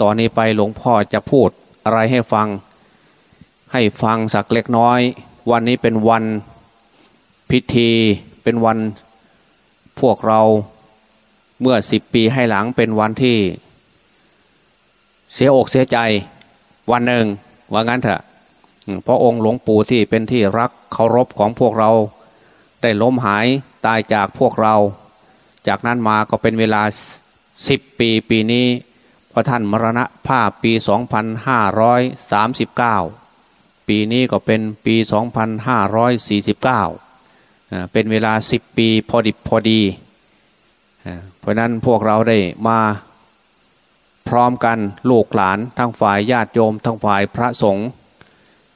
ต่อนนี้ไปหลวงพ่อจะพูดอะไรให้ฟัง ให้ฟังสักเล็กน้อย วันนี้เป็นวันพิธีเป็นวันพวกเราเมื่อสิบปีให้หลังเป็นวันที่ เสียอกเสียใจวันหนึ่งว่างั้นเถอะเพราะองค์หลวงปู่ที่เป็นที่รักเคารพของพวกเรา ได้ล้มหายตายจากพวกเรา จากนั้นมาก็เป็นเวลาสิบปีปีนี้ พระท่านมรณภาพปี 2539 ปีนี้ก็เป็นปี 2549 เป็นเวลาสิบปีพอดิบพอดี เพราะนั้นพวกเราได้มาพร้อมกันลูกหลานทั้งฝ่ายญาติโยมทั้งฝ่ายพระสงฆ์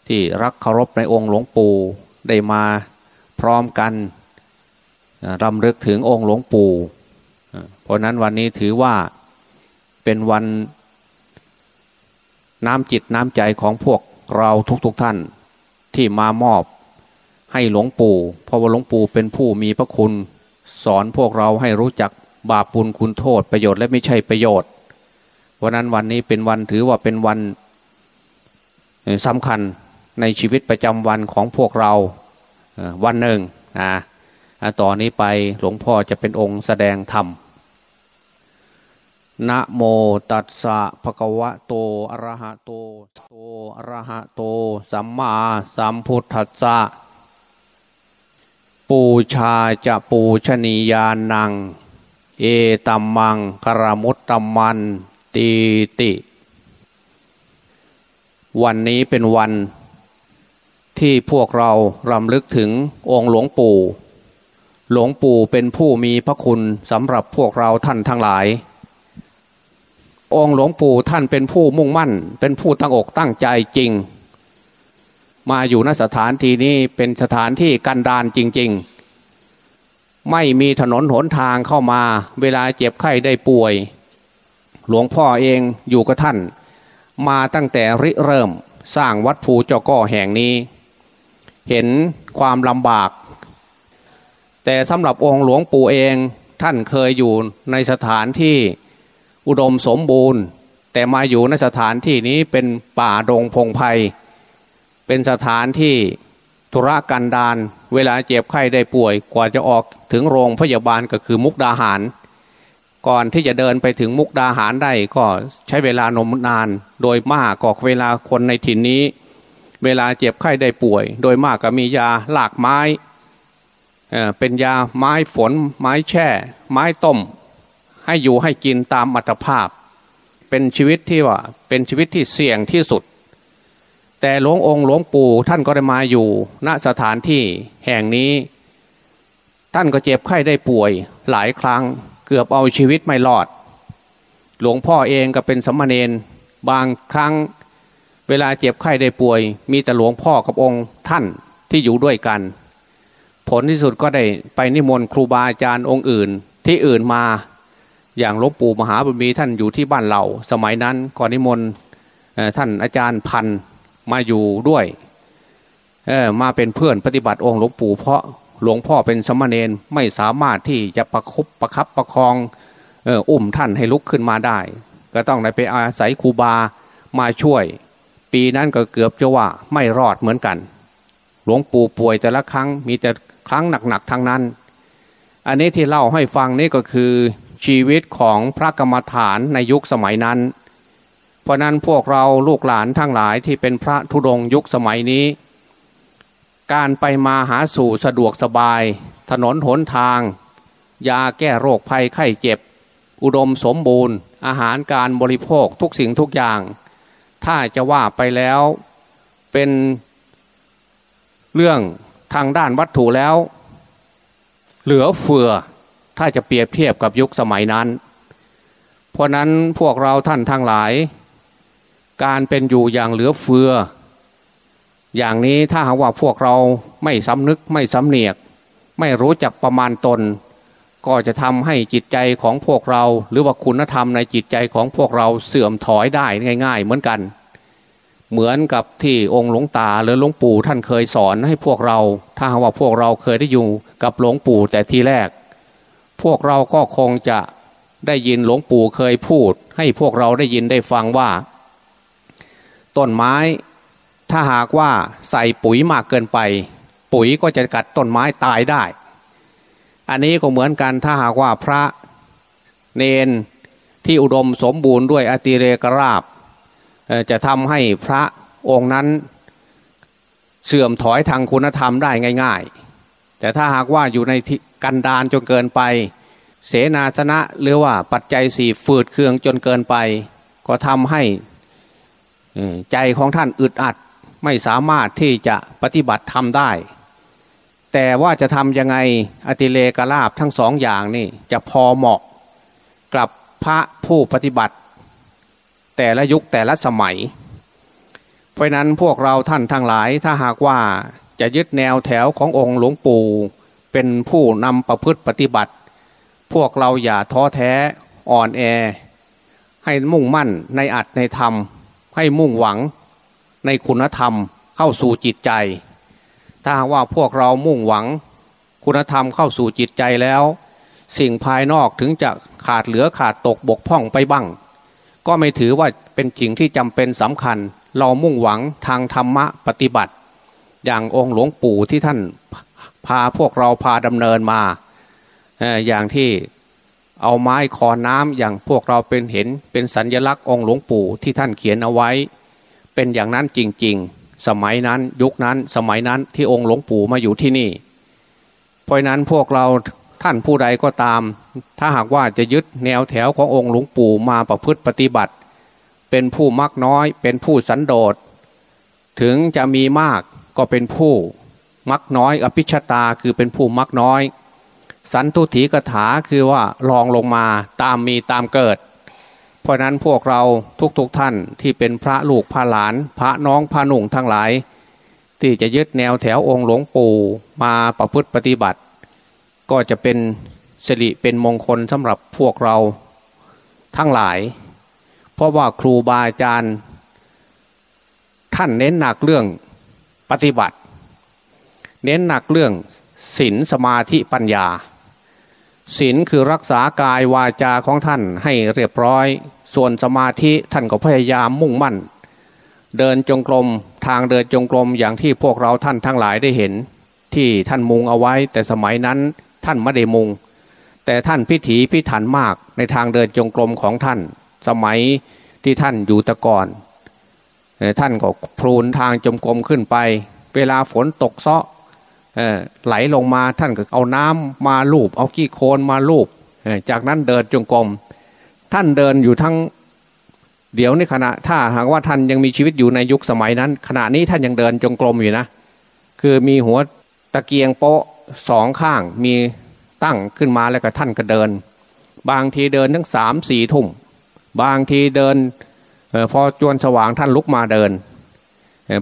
ที่รักเคารพในองค์หลวงปู่ได้มาพร้อมกันรำลึกถึงองค์หลวงปู่ เพราะนั้นวันนี้ถือว่า เป็นวันน้ำจิตน้ำใจของพวกเราทุกๆทท่านที่มามอบให้หลวงปู่ เพราะว่าหลวงปู่เป็นผู้มีพระคุณ สอนพวกเราให้รู้จักบาปปุลคุณโทษประโยชน์และไม่ใช่ประโยชน์วันนั้นวันนี้เป็นวันถือว่าเป็นวันสำคัญในชีวิตประจำวันของพวกเราวันหนึ่งนะต่อนนี้ไปหลวงพ่อจะเป็นองค์แสดงธรรม นะโมตัสสะภะคะวะโตอะระหะโตโตอะระหะโต สัมมาสัมพุทธัสสะปูชาจะปูชนียานัง เอตัมมังกรมุตตัมมันตีติ วันนี้เป็นวันที่พวกเรารำลึกถึงองค์หลวงปู่ หลวงปู่เป็นผู้มีพระคุณสำหรับพวกเราท่านทั้งหลาย องค์หลวงปู่ท่านเป็นผู้มุ่งมั่น เป็นผู้ตั้งอกตั้งใจจริง มาอยู่ณสถานที่นี้เป็นสถานที่กันดานจริง ๆ ไม่มีถนนหนทางเข้ามา เวลาเจ็บไข้ได้ป่วย หลวงพ่อเองอยู่กับท่าน มาตั้งแต่ริเริ่มสร้างวัดภูเจ้าก่อแห่งนี้ เห็นความลำบาก แต่สำหรับองค์หลวงปู่เองท่านเคยอยู่ในสถานที่ อุดมสมบูรณ์ แต่มาอยู่ในสถานที่นี้เป็นป่าดงพงไพ่เป็นสถานที่ธุระกันดารเวลาเจ็บไข้ได้ป่วยกว่าจะออกถึงโรงพยาบาลก็คือมุกดาหาร ก่อนที่จะเดินไปถึงมุกดาหารได้ก็ใช้เวลานมนาน โดยมากก็เวลาคนในถิ่นนี้ เวลาเจ็บไข้ได้ป่วย โดยมากก็มียาหลากไม้เป็นยาไม้ฝน ไม้แช่ ไม้ต้ม ให้อยู่ให้กินตามอัตภาพ เป็นชีวิตที่ว่า เป็นชีวิตที่เสี่ยงที่สุด แต่หลวงองค์หลวงปู่ท่านก็ได้มาอยู่ณสถานที่แห่งนี้ ท่านก็เจ็บไข้ได้ป่วยหลายครั้งเกือบเอาชีวิตไม่รอด หลวงพ่อเองก็เป็นสมณเณรบางครั้งเวลาเจ็บไข้ได้ป่วย มีแต่หลวงพ่อกับองค์ท่านที่อยู่ด้วยกัน ผลที่สุดก็ได้ไปนิมนต์ครูบาอาจารย์องค์อื่นที่อื่นมา อย่างหลวงปู่มหาบุญมีท่านอยู่ที่บ้านเราสมัยนั้นก่อนนิมนต์ท่านอาจารย์พันมาอยู่ด้วยมาเป็นเพื่อนปฏิบัติองค์หลวงปู่เพราะหลวงพ่อเป็นสมณเณรไม่สามารถที่จะประคบประคับประคองอุ้มท่านให้ลุกขึ้นมาได้ ก็ต้องไปอาศัยครูบามาช่วย ปีนั้นก็เกือบจะว่าไม่รอดเหมือนกัน หลวงปู่ป่วยแต่ละครั้งมีแต่ครั้งหนักๆทั้งนั้น อันนี้ที่เล่าให้ฟังนี่ก็คือ ชีวิตของพระกรรมฐานในยุคสมัยนั้น เพราะนั้นพวกเราลูกหลานทั้งหลายที่เป็นพระธุดงยุคสมัยนี้ การไปมาหาสู่สะดวกสบาย ถนนหนทาง ยาแก้โรคภัยไข้เจ็บ อุดมสมบูรณ์ อาหารการบริโภคทุกสิ่งทุกอย่าง ถ้าจะว่าไปแล้วเป็นเรื่องทางด้านวัตถุแล้ว เหลือเฟือ ถ้าจะเปรียบเทียบกับยุคสมัยนั้น เพราะนั้นพวกเราท่านทั้งหลาย การเป็นอยู่อย่างเหลือเฟือ อย่างนี้ถ้าหากว่าพวกเราไม่สำนึกไม่สำเนียก ไม่รู้จักประมาณตน ก็จะทำให้จิตใจของพวกเรา หรือว่าคุณธรรมในจิตใจของพวกเราเสื่อมถอยได้ง่าย ๆ เหมือนกัน เหมือนกับที่องค์หลวงตาหรือหลวงปู่ท่านเคยสอนให้พวกเรา ถ้าหากว่าพวกเราเคยได้อยู่กับหลวงปู่แต่ทีแรก พวกเราก็คงจะได้ยินหลวงปู่เคยพูด ให้พวกเราได้ยินได้ฟังว่า ต้นไม้ถ้าหากว่าใส่ปุ๋ยมากเกินไป ปุ๋ยก็จะกัดต้นไม้ตายได้ อันนี้ก็เหมือนกันถ้าหากว่าพระเนนที่อุดมสมบูรณ์ด้วยอติเรกราบ จะทำให้พระองค์นั้นเสื่อมถอยทางคุณธรรมได้ง่าย ๆ แต่ถ้าหากว่าอยู่ใน กันดานจนเกินไป เสนาสนะหรือว่าปัจจัยสี่ฝืดเคืองจนเกินไป ก็ทำให้ใจของท่านอึดอัดไม่สามารถที่จะปฏิบัติทำได้ แต่ว่าจะทำยังไงอติเลกลาบทั้งสองอย่างนี่จะพอเหมาะกับพระผู้ปฏิบัติ แต่ละยุคแต่ละสมัย เพราะนั้นพวกเราท่านทั้งหลายถ้าหากว่าจะยึดแนวแถวขององค์หลวงปู่ เป็นผู้นำประพฤติปฏิบัติ พวกเราอย่าท้อแท้อ่อนแอ ให้มุ่งมั่นในอัดในธรรม ให้มุ่งหวังในคุณธรรมเข้าสู่จิตใจ ถ้าว่าพวกเรามุ่งหวังคุณธรรมเข้าสู่จิตใจแล้ว สิ่งภายนอกถึงจะขาดเหลือขาดตกบกพร่องไปบ้าง ก็ไม่ถือว่าเป็นสิ่งที่จำเป็นสำคัญ เรามุ่งหวังทางธรรมะปฏิบัติ อย่างองค์หลวงปู่ที่ท่าน พาพวกเราพาดำเนินมาอย่างที่เอาไม้คอน้ำอย่างพวกเราเป็นเห็นเป็นสัญญลักษณ์องค์หลวงปู่ที่ท่านเขียนเอาไว้ เป็นอย่างนั้นจริง ๆ สมัยนั้นยุคนั้นสมัยนั้นที่องค์หลวงปู่มาอยู่ที่นี่ เพราะนั้นพวกเราท่านผู้ใดก็ตาม ถ้าหากว่าจะยึดแนวแถวขององค์หลวงปู่มาประพฤติปฏิบัติ เป็นผู้มักน้อย เป็นผู้สันโดษถึงจะมีมากก็เป็นผู้ มักน้อย อภิชตาคือเป็นผู้มักน้อย สันตุถีกถาคือว่าลองลงมาตามมีตามเกิด เพราะนั้นพวกเราทุกๆทท่านที่เป็นพระลูกพระหลาน พระน้องพระหนุ่งทั้งหลาย ที่จะยึดแนวแถวองค์หลวงปู่มาประพฤติปฏิบัติ ก็จะเป็นสิริเป็นมงคลสำหรับพวกเราทั้งหลาย เพราะว่าครูบาอาจารย์ ท่านเน้นหนักเรื่องปฏิบัติ เน้นหนักเรื่องศีลสมาธิปัญญาศีลคือรักษากายวาจาของท่านให้เรียบร้อย ส่วนสมาธิท่านก็พยายามมุ่งมั่น เดินจงกรมทางเดินจงกรมอย่างที่พวกเราท่านทั้งหลายได้เห็น ที่ท่านมุงเอาไว้ แต่สมัยนั้นท่านไม่ได้มุง แต่ท่านพิถีพิถันมากในทางเดินจงกรมของท่าน สมัยที่ท่านอยู่ตะกอนท่านก็พรูนทางจงกรมขึ้นไป เวลาฝนตกเซาะ ไหลลงมาท่านก็เอาน้ำมาลูบเอาขี้โคลนมาลูบจากนั้นเดินจงกรมท่านเดินอยู่ทั้งเดี๋ยวในขณะถ้าหากว่าท่านยังมีชีวิตอยู่ในยุคสมัยนั้น ขณะนี้ท่านยังเดินจงกรมอยู่นะ คือมีหัวตะเกียงโป๊ะสองข้างมีตั้งขึ้นมาแล้วก็ท่านก็เดิน บางทีเดินทั้งสามสี่ทุ่มบางทีเดินพอจวนสว่างท่านลุกมาเดิน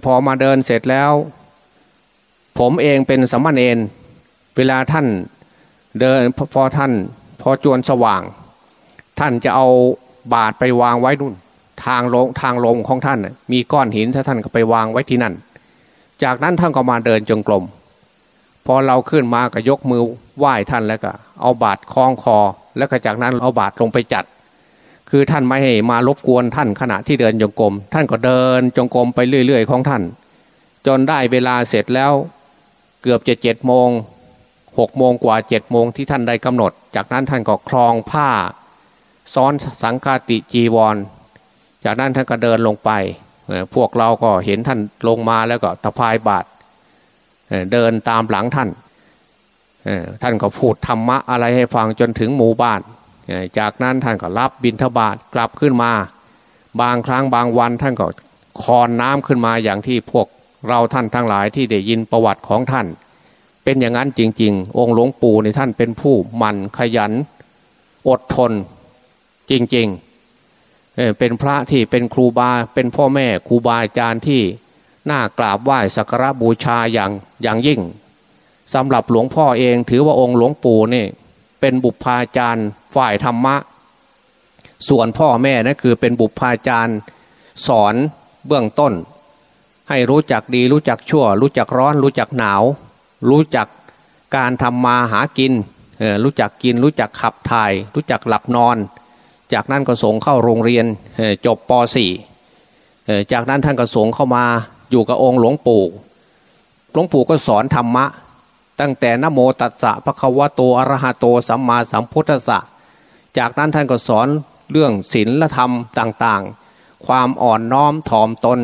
พอมาเดินเสร็จแล้ว ผมเองเป็นสัมมาเนนเวลาท่านเดินพอท่าน พอจวนสว่าง ท่านจะเอาบาตรไปวางไว้นู่น ทางลงทางลงของท่าน มีก้อนหินถ้าท่านก็ไปวางไว้ที่นั่น จากนั้นท่านก็มาเดินจงกรมพอเราขึ้นมาก็ยกมือไหว้ท่านแล้วก็ เอาบาตรคล้องคอ แล้วก็จากนั้นเอาบาตรลงไปจัด คือท่านไม่ให้มารบกวนท่านขณะที่เดินจงกรมท่านก็เดินจงกรมไปเรื่อย ๆ ของท่าน จนได้เวลาเสร็จแล้ว เกือบจะเจ็ดโมงหกโมงกว่าเจ็ดโมงที่ท่านได้กำหนด จากนั้นท่านก็คลองผ้า ซ้อนสังฆาติจีวร จากนั้นท่านก็เดินลงไป พวกเราก็เห็นท่านลงมาแล้วก็ตะพายบาทเดินตามหลังท่าน ท่านก็พูดธรรมะอะไรให้ฟังจนถึงหมู่บ้าน จากนั้นท่านก็รับบิณฑบาตกลับขึ้นมา บางครั้งบางวันท่านก็คอนน้ำขึ้นมาอย่างที่พวก เราท่านทั้งหลายที่ได้ยินประวัติของท่าน เป็นอย่างนั้นจริง ๆ องค์หลวงปู่ในท่านเป็นผู้มันขยัน อดทนจริงๆ เป็นพระที่เป็นครูบา เป็นพ่อแม่ครูบาอาจารย์ที่น่ากราบไหว้สักการะบูชาอย่างอย่างยิ่งสำหรับหลวงพ่อเองถือว่าองค์หลวงปู่นี่เป็นบุพาจารย์ฝ่ายธรรมะ ส่วนพ่อแม่นะั่นคือเป็นบุพาจารย์สอนเบื้องต้น ให้รู้จักดีรู้จักชั่ว รู้จักร้อน รู้จักหนาว รู้จักการทำมาหากินรู้จักกิน รู้จักขับถ่าย รู้จักหลับนอน จากนั้นก็ส่งเข้าโรงเรียนจบป .4 จากนั้นท่านก็ส่งเข้ามาอยู่กับองค์หลวงปู่ หลวงปู่ก็สอนธรรมะ ตั้งแต่นโมตัสสะพระควะโตอรหะโตสัมมาสัมพุทธัสสะจากนั้นท่านก็สอนเรื่องศีลธรรมต่างๆ ความอ่อนน้อมถ่อมตน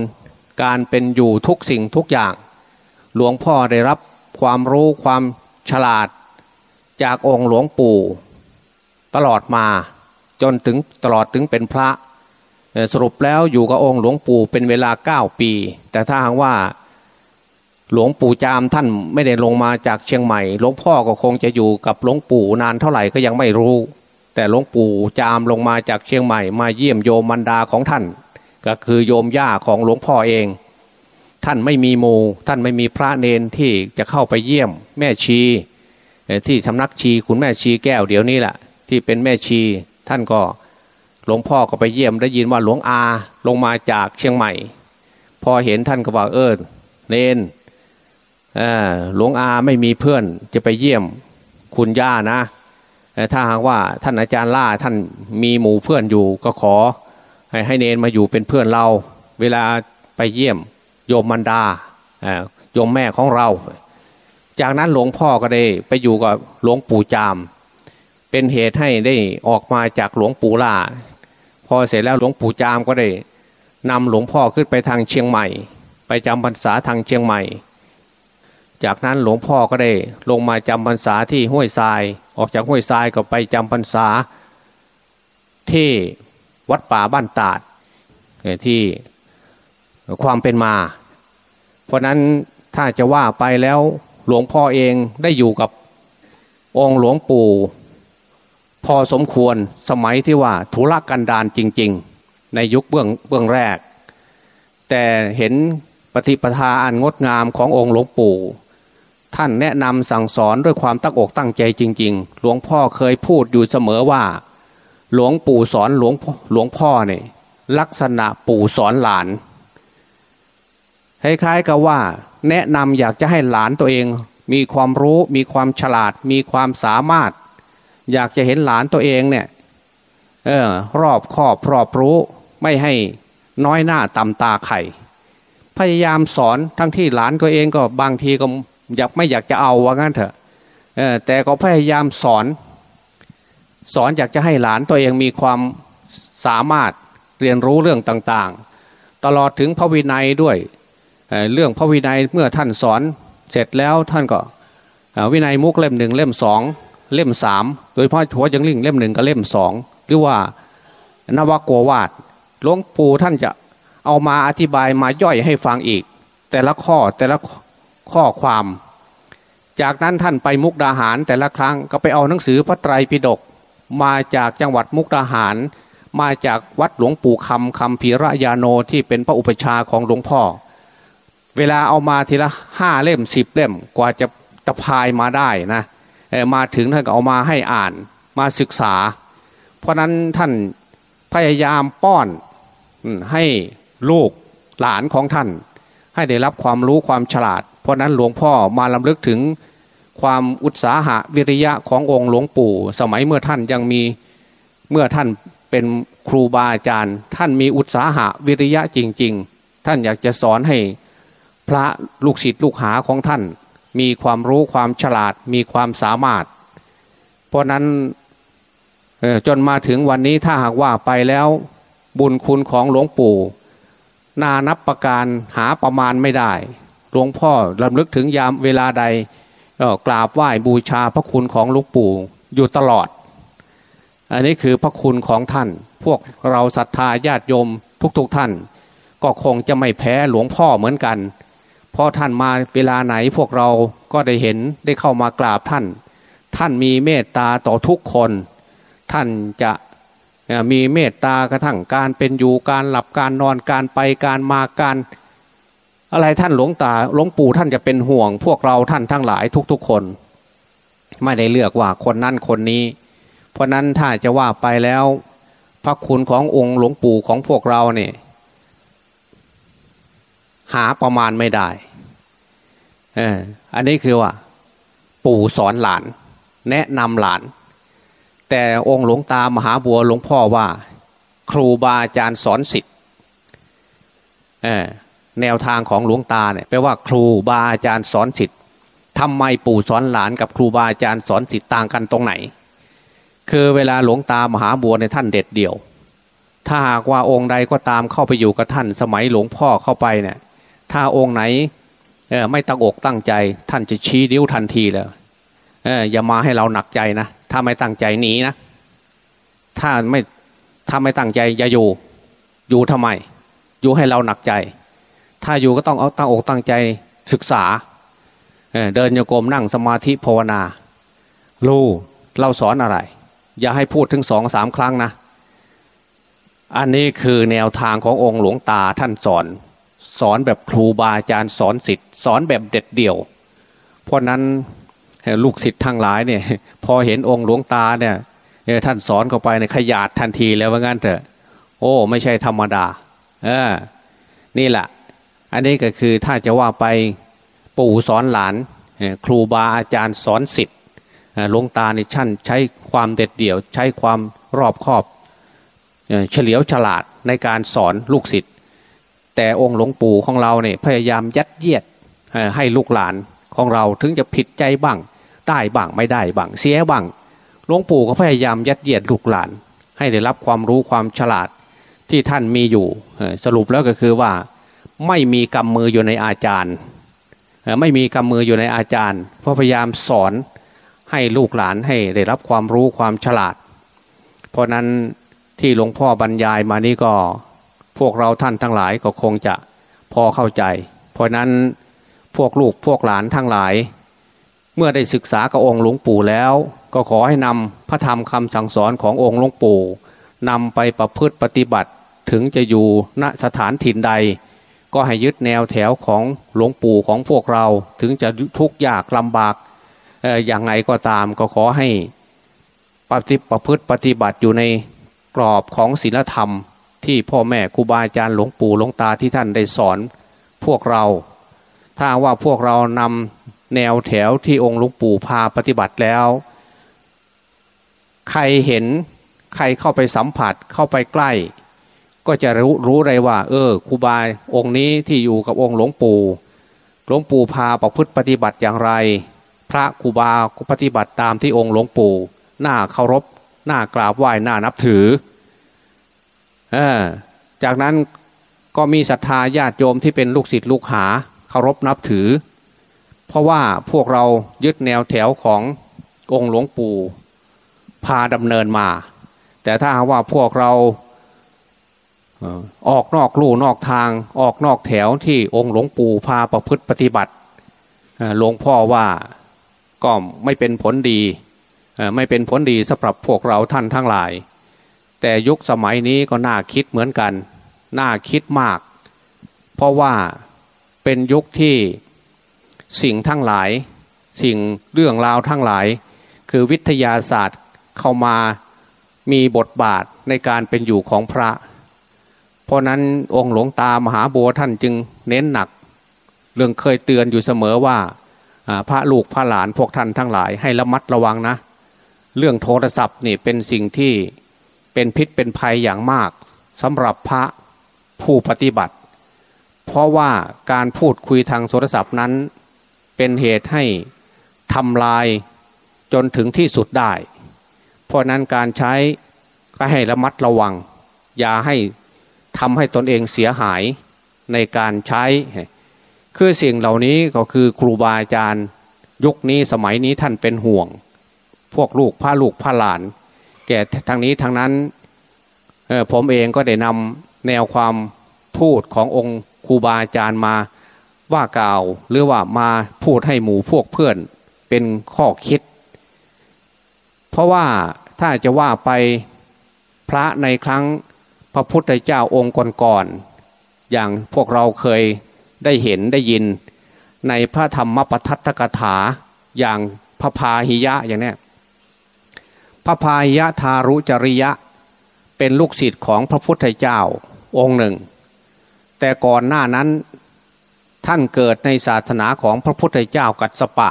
การเป็นอยู่ทุกสิ่งทุกอย่าง หลวงพ่อได้รับความรู้ความฉลาด จากองค์หลวงปู่ ตลอดมาจนถึงตลอดถึงเป็นพระ สรุปแล้วอยู่กับองค์หลวงปู่เป็นเวลาเก้าปี แต่ถ้าหากว่าหลวงปู่จามท่านไม่ได้ลงมาจากเชียงใหม่หลวงพ่อก็คงจะอยู่กับหลวงปู่นานเท่าไหร่ก็ยังไม่รู้ แต่หลวงปู่จามลงมาจากเชียงใหม่ มาเยี่ยมโยมมันดาของท่าน ก็คือโยมย่าของหลวงพ่อเอง ท่านไม่มีมูท่านไม่มีพระเนนที่จะเข้าไปเยี่ยมแม่ชี ที่สำนักชีคุณแม่ชีแก้วเดี๋ยวนี้แหละที่เป็นแม่ชี ท่านก็หลวงพ่อก็ไปเยี่ยมได้ยินว่าหลวงอาลงมาจากเชียงใหม่ พอเห็นท่านก็บอกเออเนนหลวงอาไม่มีเพื่อนจะไปเยี่ยมคุณย่านะถ้าหากว่าท่านอาจารย์ล่าท่านมีหมู่เพื่อนอยู่ก็ขอ ให้ให้เนนมาอยู่เป็นเพื่อนเรา เวลาไปเยี่ยมโยมมันดาโยมแม่ของเรา จากนั้นหลวงพ่อก็ได้ไปอยู่กับหลวงปู่จาม เป็นเหตุให้ได้ออกมาจากหลวงปู่ล่า พอเสร็จแล้วหลวงปู่จามก็ได้นำหลวงพ่อขึ้นไปทางเชียงใหม่ ไปจำพรรษาทางเชียงใหม่ จากนั้นหลวงพ่อก็ได้ลงมาจำพรรษาที่ห้วยทราย ออกจากห้วยทรายก็ไปจำพรรษาที่ วัดป่าบ้านตาดที่ความเป็นมา เพราะนั้นถ้าจะว่าไปแล้วหลวงพ่อเองได้อยู่กับองค์หลวงปู่ พอสมควรสมัยที่ว่าธุรกันดารจริง ๆ ในยุคเบื้องเบื้องแรก แต่เห็นปฏิปทาอันงดงามขององค์หลวงปู่ ท่านแนะนำสั่งสอนด้วยความตั้งอกตั้งใจจริง ๆ หลวงพ่อเคยพูดอยู่เสมอว่า หลวงปู่สอนหลวงหลวงพ่อเนี่ยลักษณะปู่สอนหลานคล้ายๆกับว่า แนะนำอยากจะให้หลานตัวเอง มีความรู้มีความฉลาด มีความสามารถ อยากจะเห็นหลานตัวเองเนี่ยเออรอบครอบรอบรู้ไม่ให้น้อยหน้าต่ำตาไข่พยายามสอนทั้งที่หลานตัวเองก็บางทีก็อยากไม่อยากจะเอาว่างั้นเถอะแต่ก็พยายามสอน สอนอยากจะให้หลานตัวเองมีความสามารถเรียนรู้เรื่องต่างๆ ตลอดถึงพระวินัยด้วยเเรื่องพระวินัยเมื่อท่านสอนเสร็จแล้วท่านก็วินัยมุกเล่มหนึ่งเล่มสองเล่มสามโดยพาะหัวยังลิงเล่มหนึ่งกับเล่มสองหรือว่านวโกวาดหลวงปู่ท่านจะเอามาอธิบายมาย่อยให้ฟังอีก แต่ละข้อแต่ละข้อความ จากนั้นท่านไปมุกดาหารแต่ละครั้งก็ไปเอาหนังสือพระไตรปิฎก มาจากจังหวัดมุกดาหาร มาจากวัดหลวงปู่คำคำพีระยาโนที่เป็นพระอุปชาของหลวงพ่อ เวลาเอามาทีละห้าเล่มสิบเล่มกว่าจะตะพายมาได้นะมาถึงท่านก็เอามาให้อ่านมาศึกษา เพราะนั้นท่านพยายามป้อนให้ลูกหลานของท่าน ให้ได้รับความรู้ความฉลาด เพราะนั้นหลวงพ่อมาลำลึกถึง ความอุตสาหะวิริยะขององค์หลวงปู่ สมัยเมื่อท่านยังมีเมื่อท่านเป็นครูบาอาจารย์ ท่านมีอุตสาหะวิริยะจริง ๆ ท่านอยากจะสอนให้พระลูกศิษย์ลูกหาของท่าน มีความรู้ความฉลาดมีความสามารถ เพราะนั้นจนมาถึงวันนี้ถ้าหากว่าไปแล้วบุญคุณของหลวงปู่นานับประการหาประมาณไม่ได้ หลวงพ่อลำลึกถึงยามเวลาใด กราบไหว้บูชาพระคุณของลวงปู่อยู่ตลอด อันนี้คือพระคุณของท่าน พวกเราศรัทธาญาติโยมทุก ๆทท่าน ก็คงจะไม่แพ้หลวงพ่อเหมือนกันพราะท่านมาเวลาไหนพวกเราก็ได้เห็นได้เข้ามากราบท่าน ท่านมีเมตตาต่อทุกคน ท่านจะมีเมตตากระทั่งการเป็นอยู่การหลับการนอนการไปการมาการ อะไรท่านหลวงตาหลวงปู่ท่านจะเป็นห่วง พวกเราท่านทั้งหลายทุกๆคน ไม่ได้เลือกว่าคนนั่นคนนี้ เพราะนั้นถ้าจะว่าไปแล้ว พระคุณขององค์หลวงปู่ของพวกเราเนี่ยหาประมาณไม่ได้เอออันนี้คือว่า ปู่สอนหลาน แนะนำหลาน แต่องค์หลวงตามหาบัวหลวงพ่อว่า ครูบาอาจารย์สอนสิทธิ์ แนวทางของหลวงตาเนี่ยแปลว่าครูบาอาจารย์สอนสิทธิ์ทำไมปู่สอนหลานกับครูบาอาจารย์สอนสิทธิ์ต่างกันตรงไหน คือเวลาหลวงตามหาบัวในท่านเด็ดเดี่ยว ถ้าหากว่าองค์ใดก็ตามเข้าไปอยู่กับท่านสมัยหลวงพ่อเข้าไปเนี่ยถ้าองค์ไหนไม่ตั้งอกตั้งใจ ท่านจะชี้ดิ้วทันทีเลยเอออย่ามาให้เราหนักใจนะถ้าไม่ตั้งใจหนีนะถ้าไม่ถ้าไม่ตั้งใจอย่าอยู่ อยู่ทำไม อยู่ให้เราหนักใจ ถ้าอยู่ก็ต้องเอาตั้งอกตั้งใจศึกษาเเดินโยกมนั่งสมาธิภาวนารู้เราสอนอะไร อย่าให้พูดถึงสองสามครั้งนะ อันนี้คือแนวทางขององค์หลวงตาท่านสอน สอนแบบครูบาอาจารย์สอนสิทธิ์สอนแบบเด็ดเดี่ยว เพราะนั้นลูกศิษย์ทั้งหลายเนี่ย พอเห็นองค์หลวงตาเนี่ยท่านสอนเข้าไปในขยาดทันทีแล้วว่างั้นเถอะ โอ้ ไม่ใช่ธรรมดา เออ นี่แหละ อันนี้ก็คือถ้าจะว่าไปปู่สอนหลาน ครูบาอาจารย์สอนสิทธิ์หลวงตาในชั้นใช้ความเด็ดเดี่ยว ใช้ความรอบคอบเฉลียวฉลาดในการสอนลูกศิษย์แต่องค์หลวงปู่ของเราเนี่ยพยายามยัดเยียดให้ลูกหลานของเราถึงจะผิดใจบ้างได้บ้างไม่ได้บ้างเสียบ้างหลวงปู่ก็พยายามยัดเยียดลูกหลาน ให้ได้รับความรู้ความฉลาดที่ท่านมีอยู่สรุปแล้วก็คือว่า ไม่มีกำมืออยู่ในอาจารย์ ไม่มีกำมืออยู่ในอาจารย์เพราะพยายามสอนให้ลูกหลานให้ได้รับความรู้ความฉลาด เพราะนั้นที่หลวงพ่อบรรยายมานี้ก็พวกเราท่านทั้งหลายก็คงจะพอเข้าใจ เพราะนั้นพวกลูกพวกหลานทั้งหลาย เมื่อได้ศึกษากับองค์หลวงปู่แล้ว ก็ขอให้นำพระธรรมคำสั่งสอนขององค์หลวงปู่นำไปประพฤติปฏิบัติถึงจะอยู่ณสถานถิ่นใด ก็ให้ยึดแนวแถวของหลวงปู่ของพวกเราถึงจะทุกข์ยากลำบากอย่างไรก็ตามก็ขอให้ปฏิประพฤติปฏิบัติอยู่ในกรอบของศีลธรรม ที่พ่อแม่ครูบาอาจารย์หลวงปู่หลวงตาที่ท่านได้สอนพวกเรา ถ้าว่าพวกเรานำแนวแถวที่องค์หลวงปู่พาปฏิบัติแล้ว ใครเห็นใครเข้าไปสัมผัสเข้าไปใกล้ ก็จะรู้รู้เลยว่า เออครูบาองค์นี้ที่อยู่กับองค์หลวงปู่หลวงปู่พาประพฤติปฏิบัติอย่างไร พระครูบาปฏิบัติตามที่องค์หลวงปู่หน้าเคารพหน้ากราบไหว้หน้านับถือเออจากนั้นก็มีศรัทธาญาติโยมที่เป็นลูกศิษย์ลูกหาเคารพนับถือ เพราะว่าพวกเรายึดแนวแถวขององค์หลวงปู่พาดำเนินมา แต่ถ้าว่าพวกเรา ออกนอกลู่นอกทาง ออกนอกแถวที่องค์หลวงปู่พาประพฤติปฏิบัติหลวงพ่อว่าก็ไม่เป็นผลดีไม่เป็นผลดีสำหรับพวกเราท่านทั้งหลาย แต่ยุคสมัยนี้ก็น่าคิดเหมือนกัน น่าคิดมาก เพราะว่าเป็นยุคที่สิ่งทั้งหลาย สิ่งเรื่องราวทั้งหลาย คือวิทยาศาสตร์เข้ามามีบทบาทในการเป็นอยู่ของพระ ราะนั้นองค์หลวงตามหาบัวท่านจึงเน้นหนัก เรื่องเคยเตือนอยู่เสมอว่าพระลูกพระหลานพวกท่านทั้งหลายให้ระมัดระวังนะ เรื่องโทรศัพท์นี่เป็นสิ่งที่เป็นพิษเป็นภัยอย่างมากสำหรับพระผู้ปฏิบัติ เพราะว่าการพูดคุยทางโทรศัพท์นั้น เป็นเหตุให้ทำลายจนถึงที่สุดได้ เพราะนั้นการใช้ก็ให้ระมัดระวัง อย่าให้ ทำให้ตนเองเสียหายในการใช้ คือสิ่งเหล่านี้ก็คือครูบาอาจารย์ยุคนี้สมัยนี้ท่านเป็นห่วง พวกลูกพระลูกพระหลาน แก่ทางนี้ทางนั้นผมเองก็ได้นำแนวความพูดขององค์ครูบาอาจารย์มาว่ากล่าวหรือว่ามาพูดให้หมู่พวกเพื่อนเป็นข้อคิด เพราะว่าถ้าจะว่าไปพระในครั้ง พระพุทธเจ้าองค์ก่อนๆอย่างพวกเราเคยได้เห็นได้ยิน ในพระธรรมปทัตถกถาอย่างพระพาหิยะอย่างนี้พระพาหิยะทารุจริยะเป็นลูกศิษย์ของพระพุทธเจ้าองค์หนึ่ง แต่ก่อนหน้านั้นท่านเกิดในศาสนาของพระพุทธเจ้ากัสปะ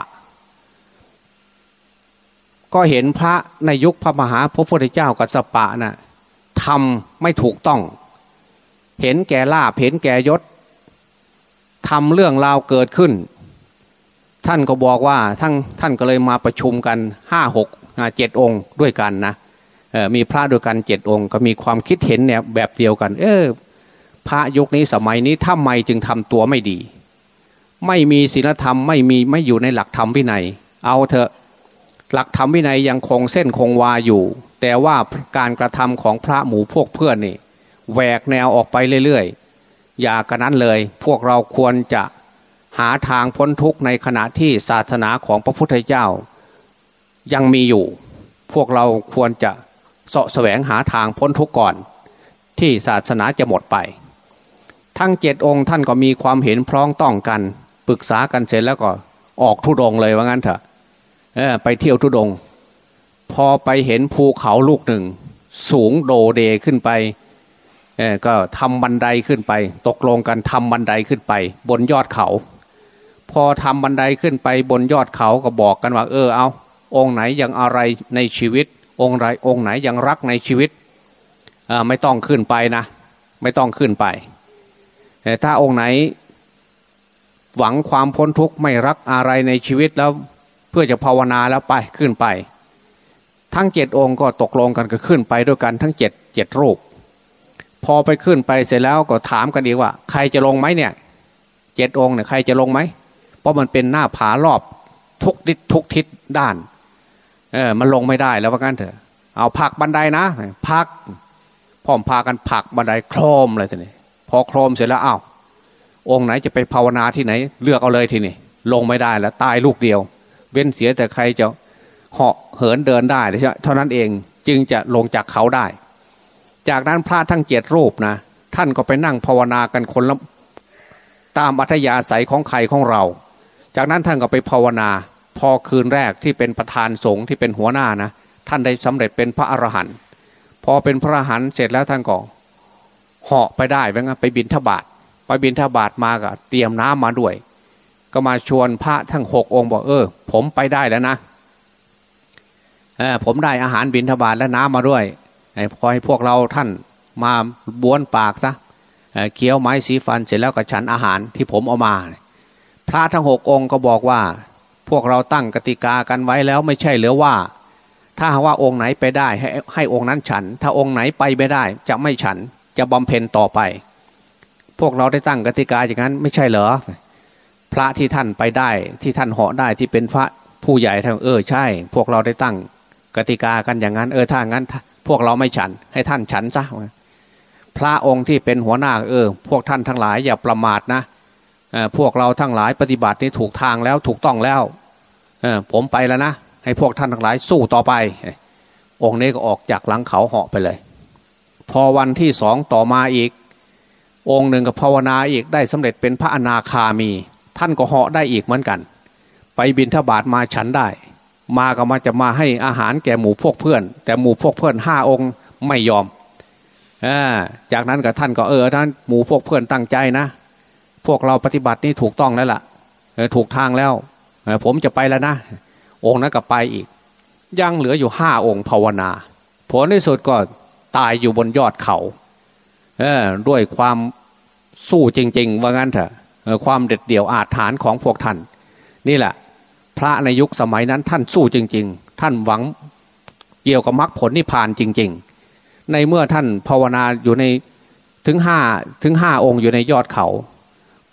ก็เห็นพระในยุคพระมหาพระพุทธเจ้ากัสปะนะ่ะ ทำไม่ถูกต้อง เห็นแก่ลาภเห็นแก่ยศทำเรื่องราวเกิดขึ้น ท่านก็บอกว่าท่านท่านก็เลยมาประชุมกันห้าหกเจ็ดองค์ด้วยกันนะมีพระด้วยกันเจ็ดองค์ ก็มีความคิดเห็นเนี่ยแบบเดียวกัน เออพระยุคนี้สมัยนี้ทำไมจึงทำตัวไม่ดี ไม่มีศีลธรรมไม่มีไม่อยู่ในหลักธรรมวินัย เอาเถอะ หลักธรรมวินัยยังคงเส้นคงวาอยู่ แต่ว่าการกระทำของพระหมูพวกเพื่อนนี่แหวกแนวออกไปเรื่อยๆ อย่ากระนั้นเลย พวกเราควรจะหาทางพ้นทุกข์ในขณะที่ศาสนาของพระพุทธเจ้า ยังมีอยู่ พวกเราควรจะเสาะแสวงหาทางพ้นทุกข์ก่อน ที่ศาสนาจะหมดไป ทั้งเจ็ดองค์ท่านก็มีความเห็นพร้องต้องกัน ปรึกษากันเสร็จแล้วก็ออกทุดงเลยว่างั้นเถอะ ไปเที่ยวทุดง พอไปเห็นภูเขาลูกหนึ่ง สูงโดเดขึ้นไปก็ทำบันไดขึ้นไป ตกลงกันทำบันไดขึ้นไป บนยอดเขา พอทำบันไดขึ้นไปบนยอดเขาก็บอกกันว่า เออเอาองค์ไหนยังอะไรในชีวิต องค์ไหนองค์ไหนยังรักในชีวิตไม่ต้องขึ้นไปนะ ไม่ต้องขึ้นไปแต่ถ้าองค์ไหน หวังความพ้นทุกข์ไม่รักอะไรในชีวิตแล้ว เพื่อจะภาวนาแล้วไปขึ้นไป ทั้งเจ็ดองค์ก็ตกลงกันก็ขึ้นไปด้วยกันทั้งเจ็ดเจ็ดรูป พอไปขึ้นไปเสร็จแล้วก็ถามกันอีกว่า ใครจะลงไหมเนี่ยเจ็ดองค์เนี่ยใครจะลงไหมเพราะมันเป็นหน้าผารอบทุกทิศทุกทิศด้านเออมันลงไม่ได้แล้วว่ากันเถอะ เอาผักบันไดนะพักพร้อมพากันผักบันไดโครมเลยทีนี้พอโครมเสร็จแล้วอ้าวองค์ไหนจะไปภาวนาที่ไหน เลือกเอาเลยทีนี้ลงไม่ได้แล้วตายลูกเดียว เว้นเสียแต่ใครจะเหาะเหินเดินได้เท่านั้นเองจึงจะลงจากเขาได้ จากนั้นพระทั้งเจ็ดรูปนะท่านก็ไปนั่งภาวนากันคนละตามอัธยาศัยของใครของเรา จากนั้นท่านก็ไปภาวนา พอคืนแรกที่เป็นประธานสงฆ์ที่เป็นหัวหน้านะท่านได้สำเร็จเป็นพระอรหันต์พอเป็นพระอรหันต์เสร็จแล้วท่านก็เหาะไปได้ไปบินทบาทไปบินทบาทมาก็เตรียมน้ำมาด้วย ก็มาชวนพระทั้งหกองค์บอกเออ ผมไปได้แล้วนะเออผมได้อาหารบิณฑบาตและน้ำมาด้วยพอให้พวกเราท่านมาบ้วนปากซะเคี้ยวไม้สีฟันเสร็จแล้วก็ฉันอาหารที่ผมเอามา พระทั้งหกองค์ก็บอกว่า พวกเราตั้งกติกากันไว้แล้วไม่ใช่หรือว่า ถ้าว่าองค์ไหนไปได้ให้ให้องค์นั้นฉัน ถ้าองค์ไหนไปไม่ได้ จะไม่ฉันจะบำเพ็ญต่อไป พวกเราได้ตั้งกติกาอย่างนั้นไม่ใช่เหรอ พระที่ท่านไปได้ที่ท่านเหาะได้ที่เป็นพระผู้ใหญ่ท่านเออใช่ พวกเราได้ตั้งกติกากันอย่างนั้น เออถ้างั้น พวกเราไม่ฉันให้ท่านฉันซะพระองค์ที่เป็นหัวหน้าเออ พวกท่านทั้งหลายอย่าประมาทนะพวกเราทั้งหลายปฏิบัตินี้ถูกทางแล้วถูกต้องแล้วเออผมไปแล้วนะให้พวกท่านทั้งหลายสู้ต่อไป องค์นี้ก็ออกจากหลังเขาเหาะไปเลย พอวันที่สองต่อมาอีก องค์หนึ่งกับภาวนาอีกได้สำเร็จเป็นพระอนาคามี ท่านก็เหาะได้อีกเหมือนกัน ไปบินทบาทมาฉันได้ มาก็มาจะมาให้อาหารแก่หมู่พวกเพื่อน แต่หมู่พวกเพื่อนห้าองค์ไม่ยอมอจากนั้นกับท่านก็เออท่านหมู่พวกเพื่อนตั้งใจนะ พวกเราปฏิบัตินี่ถูกต้องแล้วล่ะถูกทางแล้วผมจะไปแล้วนะ องค์นั้นก็ไปอีก ยังเหลืออยู่ห้าองค์ภาวนา ผลในสุดก็ตายอยู่บนยอดเขาเออด้วยความสู้จริง ๆ ว่างั้นเถอะ ความเด็ดเดี่ยวอาถรรพ์ของพวกท่าน นี่แหละ พระในยุคสมัยนั้นท่านสู้จริง ๆ ท่านหวังเกี่ยวกับมรรคผลนิพพานจริง ๆ ในเมื่อท่านภาวนาอยู่ในถึงห้าถึงห้าองค์อยู่ในยอดเขา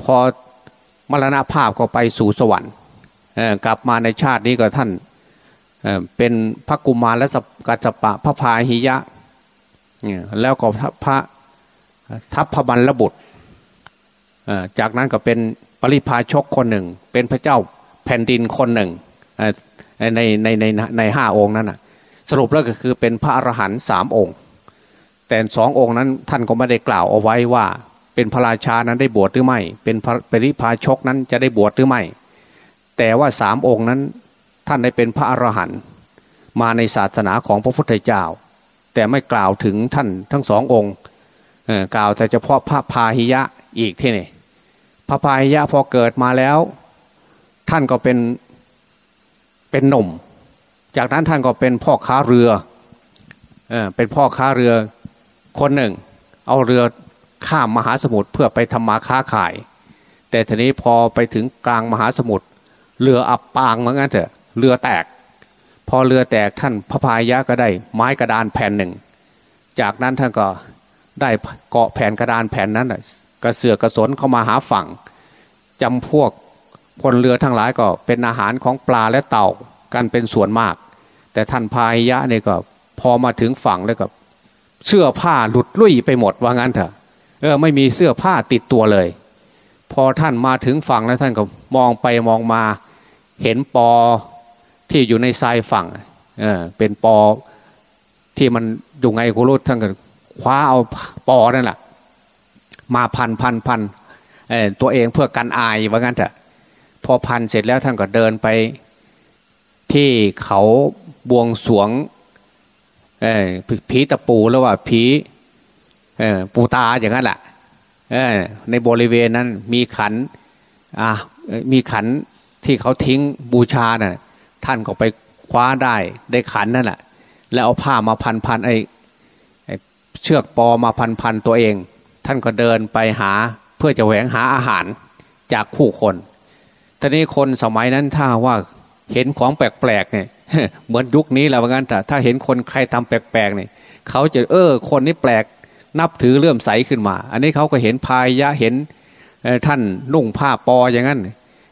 พอมรณภาพก็ไปสู่สวรรค์กลับมาในชาตินี้ก็ท่านเป็นพระกุมารและกัจจปะพระพาหิยะแล้วก็พระทัพพบัลระบุตร จากนั้นก็เป็นปริพาชกคนหนึ่ง เป็นพระเจ้าแผ่นดินคนหนึ่งในในในในห้าองค์นั้นนะสรุปแล้วก็คือเป็นพระอรหันต์สามองค์ แต่สององค์นั้นท่านก็ไม่ได้กล่าวเอาไว้ว่า เป็นพระราชานั้นได้บวชหรือไม่ เป็นปริพาชกนั้นจะได้บวชหรือไม่ แต่ว่าสามองค์นั้นท่านได้เป็นพระอรหันต์มาในศาสนาของพระพุทธเจ้า แต่ไม่กล่าวถึงท่านทั้งสององค์กล่าวแต่เฉพาะพระพาหิยะอีกที่นี่ พระพายะพอเกิดมาแล้ว ท่านก็เป็นเป็นหนุ่ม จากนั้นท่านก็เป็นพ่อค้าเรือเออเป็นพ่อค้าเรือคนหนึ่ง เอาเรือข้ามมหาสมุทรเพื่อไปทำมาค้าขาย แต่ทีนี้พอไปถึงกลางมหาสมุทรเรืออับปางเหมือนกันเถอะเรือแตก พอเรือแตกท่านพระพายะก็ได้ ไม้กระดานแผ่นหนึ่ง จากนั้นท่านก็ได้เกาะแผ่นกระดานแผ่นนั้น กระเสือกกระสนเข้ามาหาฝั่งจำพวกคนเรือทั้งหลายก็เป็นอาหารของปลาและเต่ากันเป็นส่วนมาก แต่ท่านพายยะเนี่ยก็พอมาถึงฝั่งแล้วก็เสื้อผ้าหลุดลุ่ยไปหมดว่างั้นเถอะเออไม่มีเสื้อผ้าติดตัวเลย พอท่านมาถึงฝั่งแล้วท่านก็มองไปมองมาเห็นปอที่อยู่ในทรายฝั่งเออเป็นปอที่มันอยู่ไงกุรุท่านก็คว้าเอาปอนั่นแหละ มาพันพันพันตัวเองเพื่อกันอายว่างั้นเถอะพอพันเสร็จแล้วท่านก็เดินไป ที่เขาบวงสวงผีตะปูหรือว่าผีปูตาอย่างนั้นแหละในบริเวณนั้นมีขันมีขันที่เขาทิ้งบูชาน่ะท่านก็ไปคว้าได้ได้ขันนั่นแหละแล้วเอาผ้ามาพันพันไอเชือกปอมาพันพันตัวเอง ท่านก็เดินไปหาเพื่อจะแหวงหาอาหารจากคู่คนตอนนี้คนสมัยนั้นถ้าว่าเห็นของแปลกๆเนี่ยเหมือนยุคนี้แล้วเหมือนแต่ถ้าเห็นคนใครทำแปลกๆเนี่ยเขาจะเออ คนนี้แปลกนับถือเลื่อมใสขึ้นมา อันนี้เขาก็เห็นพายยะเห็นท่านนุ่งผ้าปออย่างนั้น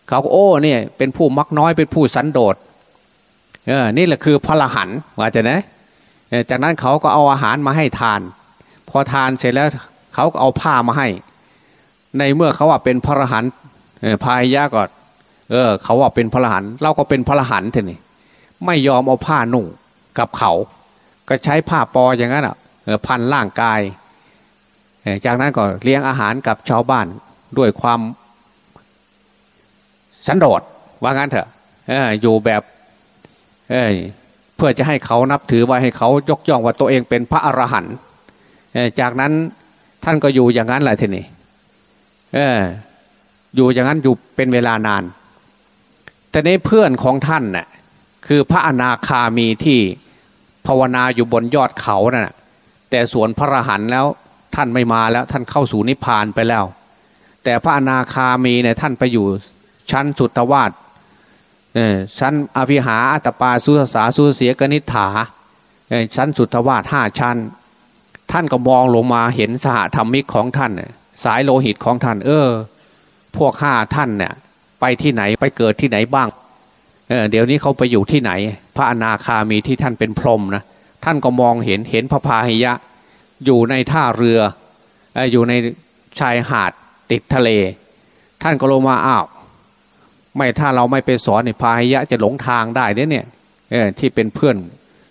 เขาโอ้เนี่ยเป็นผู้มักน้อยเป็นผู้สันโดษเออนี่แหละคือพระหันว่าจะนะจากนั้นเขาก็เอาอาหารมาให้ทาน พอทานเสร็จแล้ว เขาก็เอาผ้ามาให้ ในเมื่อเขาว่าเป็นพระหันพายยะก็เออ เขาว่าเป็นพระหันเราก็เป็นพระหันเถอะนี่ไม่ยอมเอาผ้านุ่งกับเขา ก็ใช้ผ้าปออย่างนั้นอะพันร่างกาย จากนั้นก็เลี้ยงอาหารกับชาวบ้านด้วยความสันโดษว่างั้นเถอะอยู่แบบเเพื่อจะให้เขานับถือว่าให้เขายกย่องว่าตัวเองเป็นพระอรหันต์จากนั้น ท่านก็อยู่อย่างนั้นแหละทีนี้อยู่อย่างนั้นอยู่เป็นเวลานาน แต่ในเพื่อนของท่านน่ะคือพระอนาคามีที่ภาวนาอยู่บนยอดเขานะ่ะแต่สวนพระรหันแล้วท่านไม่มาแล้วท่านเข้าสู่นิพพานไปแล้ว แต่พระอนาคามีเนี่ยท่านไปอยู่ชั้นสุตวาสชั้นอภิหาอัตปาสุสาสุเสียกนิฐาชั้นสุตวาสห้าชั้น ท่านก็มองลงมาเห็นสหธรรมิกของท่านสายโลหิตของท่าน เออ พวกห้าท่านเนี่ย ไปที่ไหนไปเกิดที่ไหนบ้างเเดี๋ยวนี้เขาไปอยู่ที่ไหน พระอนาคามีที่ท่านเป็นพรหมนะท่านก็มองเห็นเห็นพระพาหิยะ อยู่ในท่าเรืออยู่ในชายหาดติดทะเล ท่านก็ลงมาอ้าวไม่ถ้าเราไม่ไปสอนเนี่ยพาหิยะจะหลงทางได้เนี่ยที่เป็นเพื่อน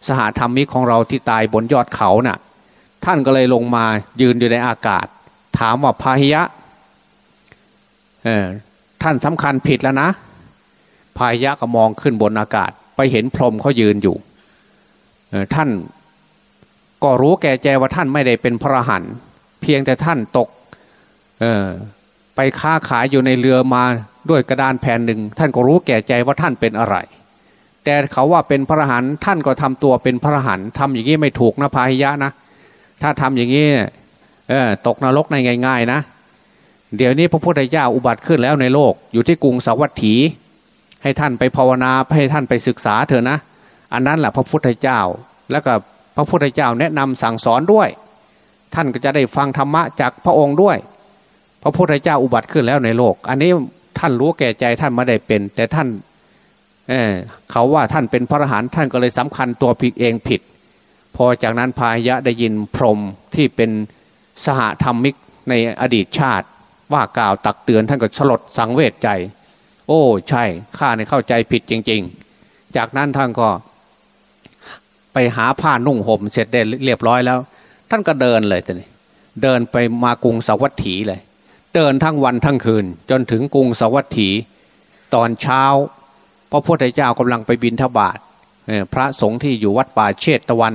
สหธรรมิกของเราที่ตายบนยอดเขานะ่ะ ท่านก็เลยลงมายืนอยู่ในอากาศ ถามว่าพาหิยะท่านสำคัญผิดแล้วนะพาหิยะก็มองขึ้นบนอากาศ ไปเห็นพรหมเขายืนอยู่ท่านก็รู้แก่ใจว่าท่านไม่ได้เป็นพระหันเพียงแต่ท่านตกไปค้าขายอยู่ในเรือมาด้วยกระดานแผ่นหนึ่ง ท่านก็รู้แก่ใจว่าท่านเป็นอะไร แต่เขาว่าเป็นพระหันท่านก็ทำตัวเป็นพระหันทำอย่างนี้ไม่ถูกนะพาหิยะนะ ถ้าทำอย่างนี้ตกนรกในง่าย ๆ นะ เดี๋ยวนี้พระพุทธเจ้าอุบัติขึ้นแล้วในโลก อยู่ที่กรุงสาวัตถี ให้ท่านไปภาวนาให้ท่านไปศึกษาเถอะนะ อันนั้นแหละพระพุทธเจ้า แล้วก็พระพุทธเจ้าแนะนำสั่งสอนด้วย ท่านก็จะได้ฟังธรรมะจากพระองค์ด้วย พระพุทธเจ้าอุบัติขึ้นแล้วในโลก อันนี้ท่านรู้แก่ใจท่านไม่ได้เป็น แต่ท่านเเขาว่าท่านเป็นพระอรหันต์ท่านก็เลยสำคัญตัวผิดเองผิด พอจากนั้นพายะได้ยินพรมที่เป็นสหธรรมิกในอดีตชาติ ว่ากล่าวตักเตือนท่านก็สลดสังเวชใจ โอ้ใช่ข้าเนี่ยเข้าใจผิดจริง ๆ จากนั้นท่านก็ไปหาผ้านุ่งห่มเสร็จได้เรียบร้อยแล้ว ท่านก็เดินเลยท่านเดินไปมากรุงสวัสถีเลย เดินทั้งวันทั้งคืน จนถึงกรุงสวัสถีตอนเช้าพระพุทธเจ้ากำลังไปบินทบาทพระสงฆ์ที่อยู่วัดป่าเชตตะวัน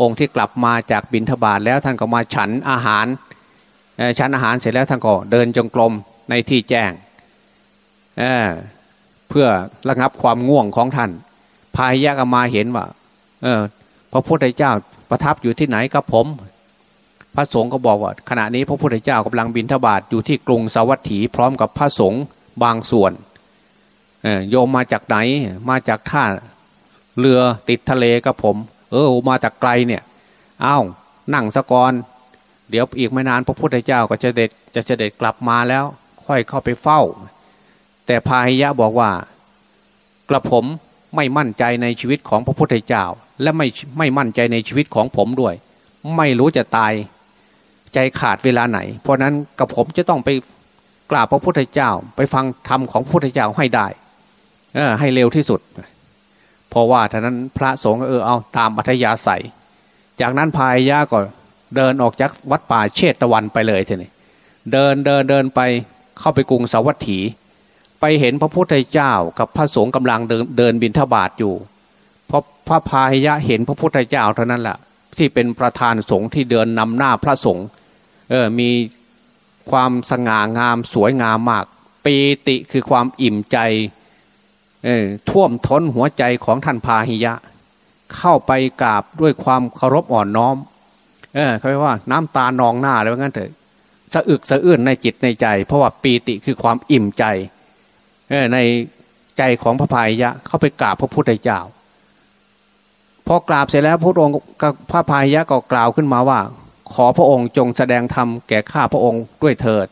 องค์ที่กลับมาจากบินทบาทแล้วท่านก็มาฉันอาหารฉันอาหารเสร็จแล้วท่านก็เดินจงกรมในที่แจ้งเเพื่อระงับความง่วงของท่าน พายยะก็มาเห็นว่าพระพุทธเจ้าประทับอยู่ที่ไหนกับผม พระสงฆ์ก็บอกว่า ขณะนี้พระพุทธเจ้ากำลังบินทบาทอยู่ที่กรุงสาวัตถีพร้อมกับพระสงฆ์บางส่วนโยมมาจากไหนมาจากท่าเรือติดทะเลกับผม เออมาจากไกลเนี่ย เอา้านั่งสะกอนเดี๋ยวอีกไม่นานพระพุทธเจ้าก็จะเด็ดจะเสด็จกลับมาแล้ว ค่อยเข้าไปเฝ้า แต่พาหิยะบอกว่ากระผมไม่มั่นใจในชีวิตของพระพุทธเจ้า และไม่ไม่มั่นใจในชีวิตของผมด้วย ไม่รู้จะตายใจขาดเวลาไหน เพราะนั้นกระผมจะต้องไปกราบพระพุทธเจ้า ไปฟังธรรมของพระพุทธเจ้าให้ได้ให้เร็วที่สุด เพราะว่าท่านั้นพระสงฆ์เออเอาตามอัธยาศัย จากนั้นพายะก็เดินออกจากวัดป่าเชตตะวันไปเลยทีนี้เดินเดินเดินไปเข้าไปกรุงสาวัตถี ไปเห็นพระพุทธเจ้ากับพระสงฆ์กำลังเดินเดินบินทบาทอยู่เพราะพระพายะเห็นพระพุทธเจ้าเท่านั้นแหละที่เป็นประธานสงฆ์ที่เดินนำหน้าพระสงฆ์เออมีความสง่างามสวยงามมากปีติคือความอิ่มใจ ท่วมท้นหัวใจของท่านพาหิยะ เข้าไปกราบด้วยความเคารพอ่อนน้อม เออเขาเรียกว่าน้ำตานองหน้าอะไรว่างั้นเถอะสะอึกสะอื้นในจิตในใจ เพราะว่าปีติคือความอิ่มใจเออในใจของพระพายยะ เข้าไปกราบพระพุทธเจ้าพอกราบเสร็จแล้วพระองค์พระพายยะก็กล่าวขึ้นมาว่า ขอพระองค์จงแสดงธรรมแก่ข้าพระองค์ด้วยเถิด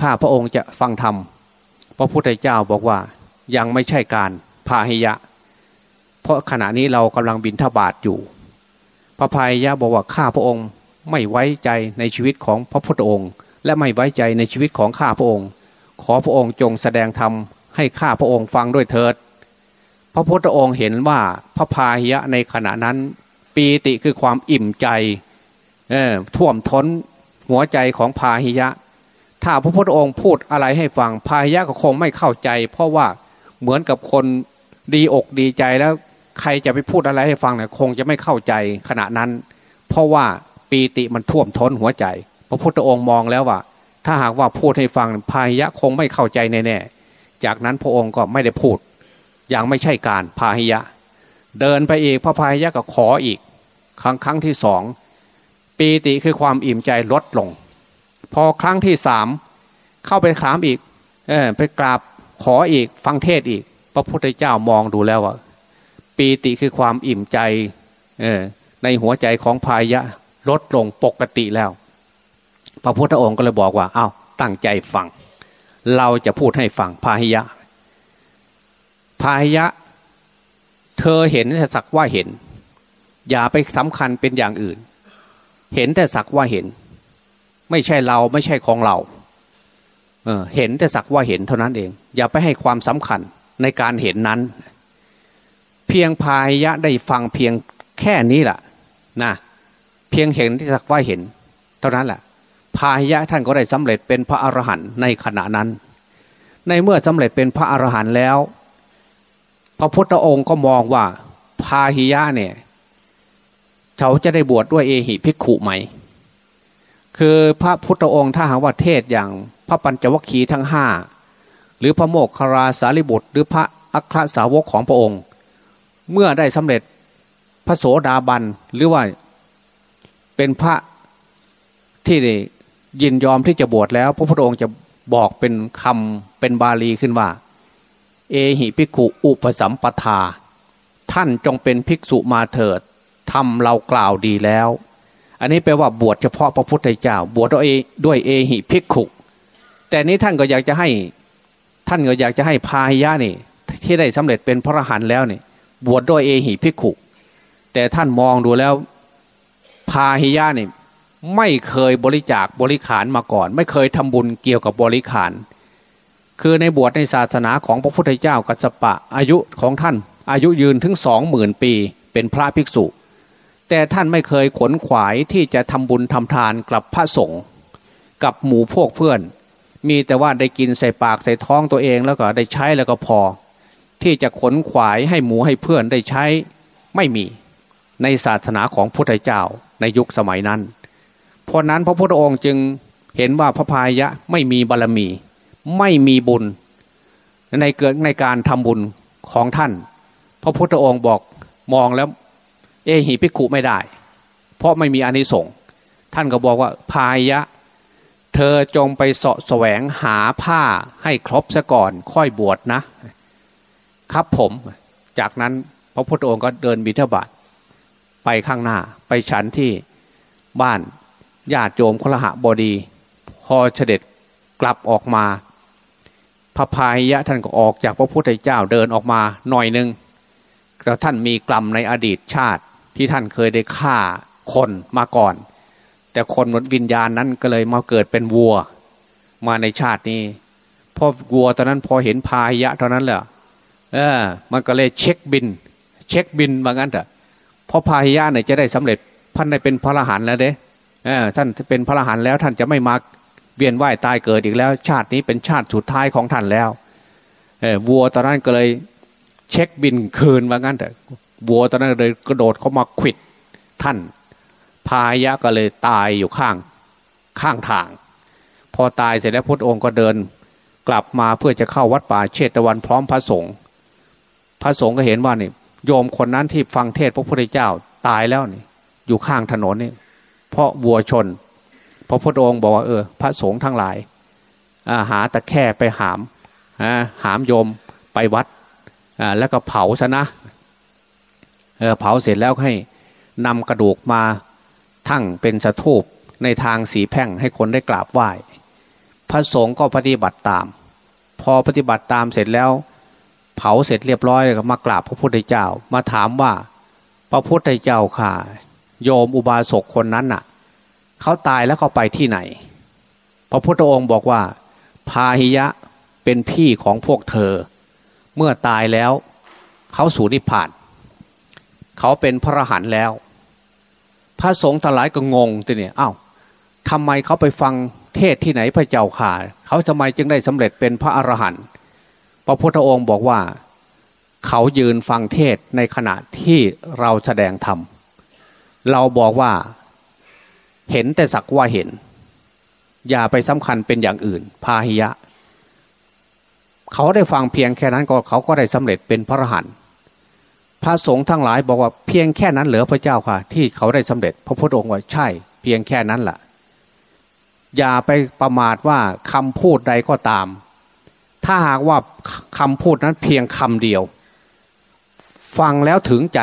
ข้าพระองค์จะฟังธรรมพระพุทธเจ้าบอกว่า ยังไม่ใช่การพาหิยะ เพราะขณะนี้เรากำลังบินทบาทอยู่ พระพายยะบอกว่าข้าพระองค์ไม่ไว้ใจในชีวิตของพระพุทธองค์ และไม่ไว้ใจในชีวิตของข้าพระองค์ ขอพระองค์จงแสดงธรรมให้ข้าพระองค์ฟังด้วยเถิด พระพุทธองค์เห็นว่าพระพาหิยะในขณะนั้น ปีติคือความอิ่มใจท่วมท้นหัวใจของพาหิยะ ถ้าพระพุทธองค์พูดอะไรให้ฟังพาหิยะก็คงไม่เข้าใจ เพราะว่า เหมือนกับคนดีอกดีใจแล้วใครจะไปพูดอะไรให้ฟังเนี่ยคงจะไม่เข้าใจขณะนั้น เพราะว่าปีติมันท่วมท้นหัวใจ พระพุทธองค์มองแล้วว่า ถ้าหากว่าพูดให้ฟังพายะคงไม่เข้าใจแน่ๆจากนั้นพระองค์ก็ไม่ได้พูด อย่างไม่ใช่การพาหิยะ เดินไปอีกพระพายะก็ขออีก ครั้งครั้งที่สองปีติคือความอิ่มใจลดลง พอครั้งที่สามเข้าไปถามอีก เออไปกราบ ขออีกฟังเทศอีก พระพุทธเจ้ามองดูแล้วว่าปีติคือความอิ่มใจในหัวใจของพายะลดลงปกติแล้ว พระพุทธองค์ก็เลยบอกว่าเอา้าตั้งใจฟัง เราจะพูดให้ฟังพาหิยะพาหิยะ เธอเห็นแต่สักว่าเห็น อย่าไปสำคัญเป็นอย่างอื่น เห็นแต่สักว่าเห็น ไม่ใช่เราไม่ใช่ของเรา เเห็นแต่สักว่าเห็นเท่านั้นเอง อย่าไปให้ความสำคัญในการเห็นนั้น เพียงพายะได้ฟังเพียงแค่นี้แหละนะเพียงเห็นที่สักว่าเห็น เท่านั้นแหละพายะท่านก็ได้สำเร็จเป็นพระอรหันต์ในขณะนั้น ในเมื่อสำเร็จเป็นพระอรหันต์แล้ว พระพุทธองค์ก็มองว่าพาหิยะเนี่ยเขาจะได้บวชดด้วยเอหิภิกขุไหม คือพระพุทธองค์ถ้าหากว่าเทศอย่าง พระปัญจวัคคีย์ทั้งห้าหรือพระโมกขราสารีบุตร หรือพระอัครสาวกของพระองค์ เมื่อได้สำเร็จพระโสดาบันหรือว่าเป็นพระที่ยินยอมที่จะบวชแล้ว พระพุทธองค์จะบอกเป็นคำเป็นบาลีขึ้นว่า เอหิภิกขุอุปสัมปทา ท่านจงเป็นภิกษุมาเถิดทำเรากล่าวดีแล้ว อันนี้แปลว่าบวชเฉพาะพระพุทธเจ้า บวชด้วยด้วยเอหิภิกขุ แต่นี้ท่านก็อยากจะให้ท่านก็อยากจะให้พาหิยะนี่ ที่ได้สำเร็จเป็นพระอรหันต์แล้วนี่บวชดด้วยเอหิพิกขุ แต่ท่านมองดูแล้วพาหิยะนี่ไม่เคยบริจาคบริขารมาก่อน ไม่เคยทำบุญเกี่ยวกับบริขาร คือในบวชในศาสนาของพระพุทธเจ้ากัสปะอายุของท่าน อายุยืนถึงสองหมื่นปี เป็นพระภิกษุ แต่ท่านไม่เคยขนขวายที่จะทำบุญทำทานกับพระสงฆ์กับหมู่พวกเพื่อน มีแต่ว่าได้กินใส่ปากใส่ท้องตัวเองแล้วก็ได้ใช้แล้วก็พอ ที่จะขนขวายให้หมูให้เพื่อนได้ใช้ไม่มีในศาสนาของพุทธเจ้าในยุคสมัยนั้น เพราะนั้นพระพุทธองค์จึงเห็นว่าพระพายะไม่มีบารรมี ไม่มีบุญ ในเกิดในการทำบุญของท่านพพระพุทธองค์บอกมองแล้ว เอหิพิกุไม่ได้ เพราะไม่มีอานิสงส์ท่านก็บอกว่าพายะ เธอจงไปเสาะแสวงหาผ้าให้ครบซะก่อนค่อยบวชนะ ครับผม จากนั้นพระพุทธองค์ก็เดินบิณฑบาตไปข้างหน้า ไปฉันที่บ้านญาติโยมคลหบดี พอเสด็จกลับออกมาพระพายยะท่านก็ออกจากพระพุทธเจ้าเดินออกมาหน่อยหนึ่งแต่ท่านมีกรรมในอดีตชาติที่ท่านเคยได้ฆ่าคนมาก่อน แต่คนหมดวิญญาณนั้นก็เลยมาเกิดเป็นวัว มาในชาตินี้พอวัวตอนนั้นพอเห็นพายยะเท่านั้นแหละเออ มันก็เลยเช็คบิน เช็คบินว่างั้นเถอะพอพายยะเนี่ยจะได้สำเร็จท่านได้เป็นพระอรหันต์แล้วเด้ท่านเป็นพระอรหันต์แล้ว ท่านจะไม่มาเวียนว่ายตายเกิดอีกแล้ว ชาตินี้เป็นชาติสุดท้ายของท่านแล้ววัวตอนนั้นก็เลยเช็คบินคืนว่างั้นแต่วัวตอนนั้นเลยกระโดดเข้ามาขิดท่าน พายะก็เลยตายอยู่ข้างข้างทาง พอตายเสร็จแล้วพระองค์ก็เดินกลับมาเพื่อจะเข้าวัดป่าเชตวันพร้อมพระสงฆ์พระสงฆ์ก็เห็นว่านี่โยมคนนั้นที่ฟังเทศพระพุทธเจ้าตายแล้วนี่ อยู่ข้างถนนนี่เพราะวัวชนพระพุทธองค์บอกว่าเออ พระสงฆ์ทั้งหลายหาตะแค่ไปหามหามโยมไปวัดแล้วก็เผาซะนะเเผาเสร็จแล้วให้นำกระดูกมา ทั้งเป็นสถูปในทางสีแพ่งให้คนได้กราบไหว้ พระสงฆ์ก็ปฏิบัติตาม พอปฏิบัติตามเสร็จแล้ว เผาเสร็จเรียบร้อยก็มากราบพระพุทธเจ้ามาถามว่า พระพุทธเจ้าค่ะ โยมอุบาสกคนนั้นน่ะเขาตายแล้วเขาไปที่ไหน พระพุทธองค์บอกว่า พาหิยะเป็นพี่ของพวกเธอ เมื่อตายแล้ว เขาสู่นิพพาน เขาเป็นพระอรหันแล้ว พระสงฆ์ทั้งหลายก็งงทีเนี่ยอ้าวทำไมเขาไปฟังเทศที่ไหนพระเจ้าข่าเขาทำไมจึงได้สำเร็จเป็นพระอรหันต์พระพุทธองค์บอกว่า เขายืนฟังเทศในขณะที่เราแสดงธรรมเราบอกว่าเห็นแต่สักว่าเห็น อย่าไปสำคัญเป็นอย่างอื่น พาหิยะ เขาได้ฟังเพียงแค่นั้นก็เขาก็ได้สำเร็จเป็นพระอรหันต์ พระสงฆ์ทั้งหลายบอกว่าเพียงแค่นั้นเหลือพระเจ้าค่ะ ที่เขาได้สำเร็จ พระพุทธองค์ว่าใช่ เพียงแค่นั้นแหละอย่าไปประมาทว่าคำพูดใดก็ตาม ถ้าหากว่าคำพูดนั้นเพียงคำเดียว ฟังแล้วถึงใจ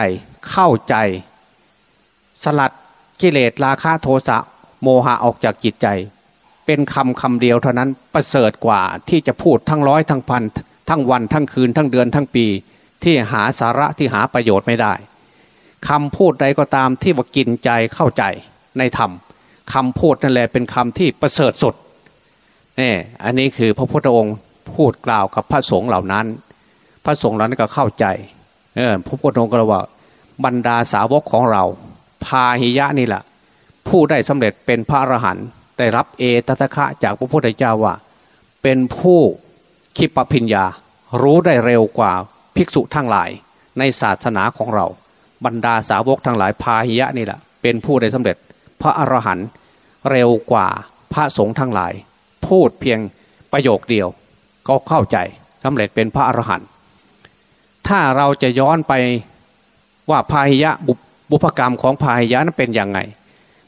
เข้าใจ สลัดกิเลสราคะโทสะโมหะออกจากจิตใจ เป็นคำคำเดียวเท่านั้นประเสริฐกว่าที่จะพูดทั้งร้อยทั้งพันทั้งวันทั้งคืนทั้งเดือนทั้งปี ที่หาสาระที่หาประโยชน์ไม่ได้คำพูดใดก็ตามที่ว่ากินใจเข้าใจในธรรมคำพูดนั่นแหละเป็นคำที่ประเสริฐสุดนี่อันนี้คือพระพุทธองค์พูดกล่าวกับพระสงฆ์เหล่านั้น พระสงฆ์เหล่านั้นก็เข้าใจเออพระพุทธองค์ก็เลยว่าบรรดาสาวกของเรา พาหิยะนี่แหละผู้ได้สำเร็จเป็นพระอรหันต์ได้รับเอตตะคะจากพระพุทธเจ้าว่า เป็นผู้คิปปิญญา รู้ได้เร็วกว่า ภิกษุทั้งหลาย ในศาสนาของเรา บรรดาสาวกทั้งหลายพาหิยะนี่แหละเป็นผู้ได้สำเร็จ พระอรหันต์เร็วกว่าพระสงฆ์ทั้งหลาย พูดเพียงประโยคเดียว ก็เข้าใจสำเร็จเป็นพระอรหันต์ถ้าเราจะย้อนไปว่าพาหิยะบุบุพกรรมของพาหิยะนั้นเป็นยังไง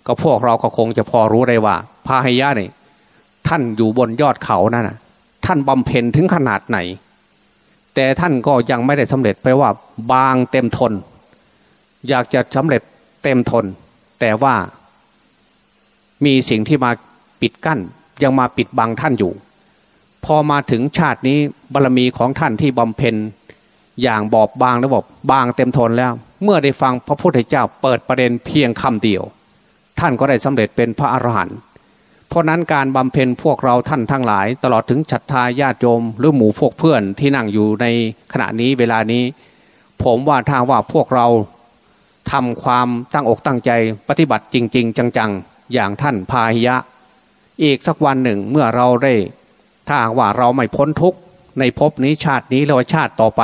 ก็พวกเราก็คงจะพอรู้ได้ว่าพาหิยะนี่ท่านอยู่บนยอดเขานั่นนะท่านบำเพ็ญถึงขนาดไหน แต่ท่านก็ยังไม่ได้สำเร็จไปลว่า บางเต็มทน อยากจะสำเร็จเต็มทน แต่ว่ามีสิ่งที่มาปิดกั้น ยังมาปิดบังท่านอยู่ พอมาถึงชาตินี้บารรมีของท่านที่บำเพ็ญอย่างบอบบางแล้วบอบบางเต็มทนแล้ว เมื่อได้ฟังพระพุทธเจ้าเปิดประเด็นเพียงคำเดียว ท่านก็ได้สำเร็จเป็นพระอรหันต์ เพราะนั้นการบำเพ็ญพวกเราท่านทั้งหลาย ตลอดถึงฉัตทาญาติโยม หรือหมู่พวกเพื่อนที่นั่งอยู่ในขณะนี้เวลานี้ ผมว่าถ้าว่าพวกเราทำความตั้งอกตั้งใจปฏิบัติจริง ๆ จังๆ อย่างท่านพาหิยะ อีกสักวันหนึ่งเมื่อเราได้ ถ้าว่าเราไม่พ้นทุกข์ในภพนี้ชาตินี้แล้วชาติต่อไป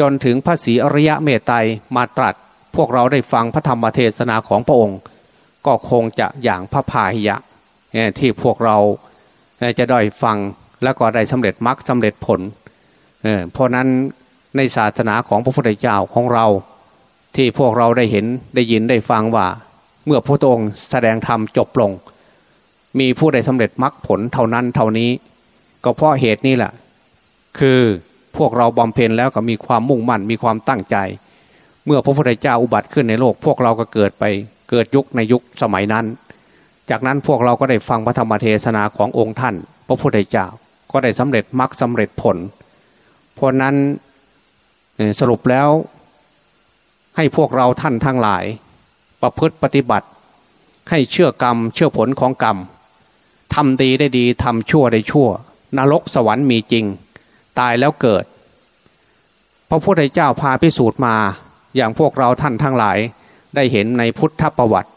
จนถึงพระศรีอริยะเมตไตรมาตรัส พวกเราได้ฟังพระธรรมเทศนาของพระองค์ ก็คงจะอย่างพระพาหิยะ ที่พวกเราจะได้ฟังแล้วก็ได้สำเร็จมรรคสาเร็จผลเพราะนั้นในศาสนาของพระพุทธเจ้าของเราที่พวกเราได้เห็นได้ยินได้ฟังว่า เมื่อพระองค์แสดงธรรมจบลง มีผู้ใดสำเร็จมรรคผลเท่านั้นเท่านี้ ก็เพราะเหตุนี้แหละคือพวกเราบำเพ็ญแล้วก็มีความมุ่งมั่นมีความตั้งใจ เมื่อพระพุทธเจ้าอุบัติขึ้นในโลก พวกเราก็เกิดไปเกิดยุคในยุคสมัยนั้น จากนั้นพวกเราก็ได้ฟังพระธรรมเทศนาขององค์ท่าน พระพุทธเจ้าก็ได้สำเร็จมรรคสาเร็จผล เพราะนั้นสรุปแล้วให้พวกเราท่านทั้งหลาย ประพฤติปฏิบัติ ให้เชื่อกรรม เชื่อผลของกรรมทำดีได้ดีทำชั่วได้ชั่ว นรกสวรรค์มีจริง ตายแล้วเกิด พระพุทธเจ้าพาพิสูจน์มา อย่างพวกเราท่านทั้งหลายได้เห็นในพุทธประวัติ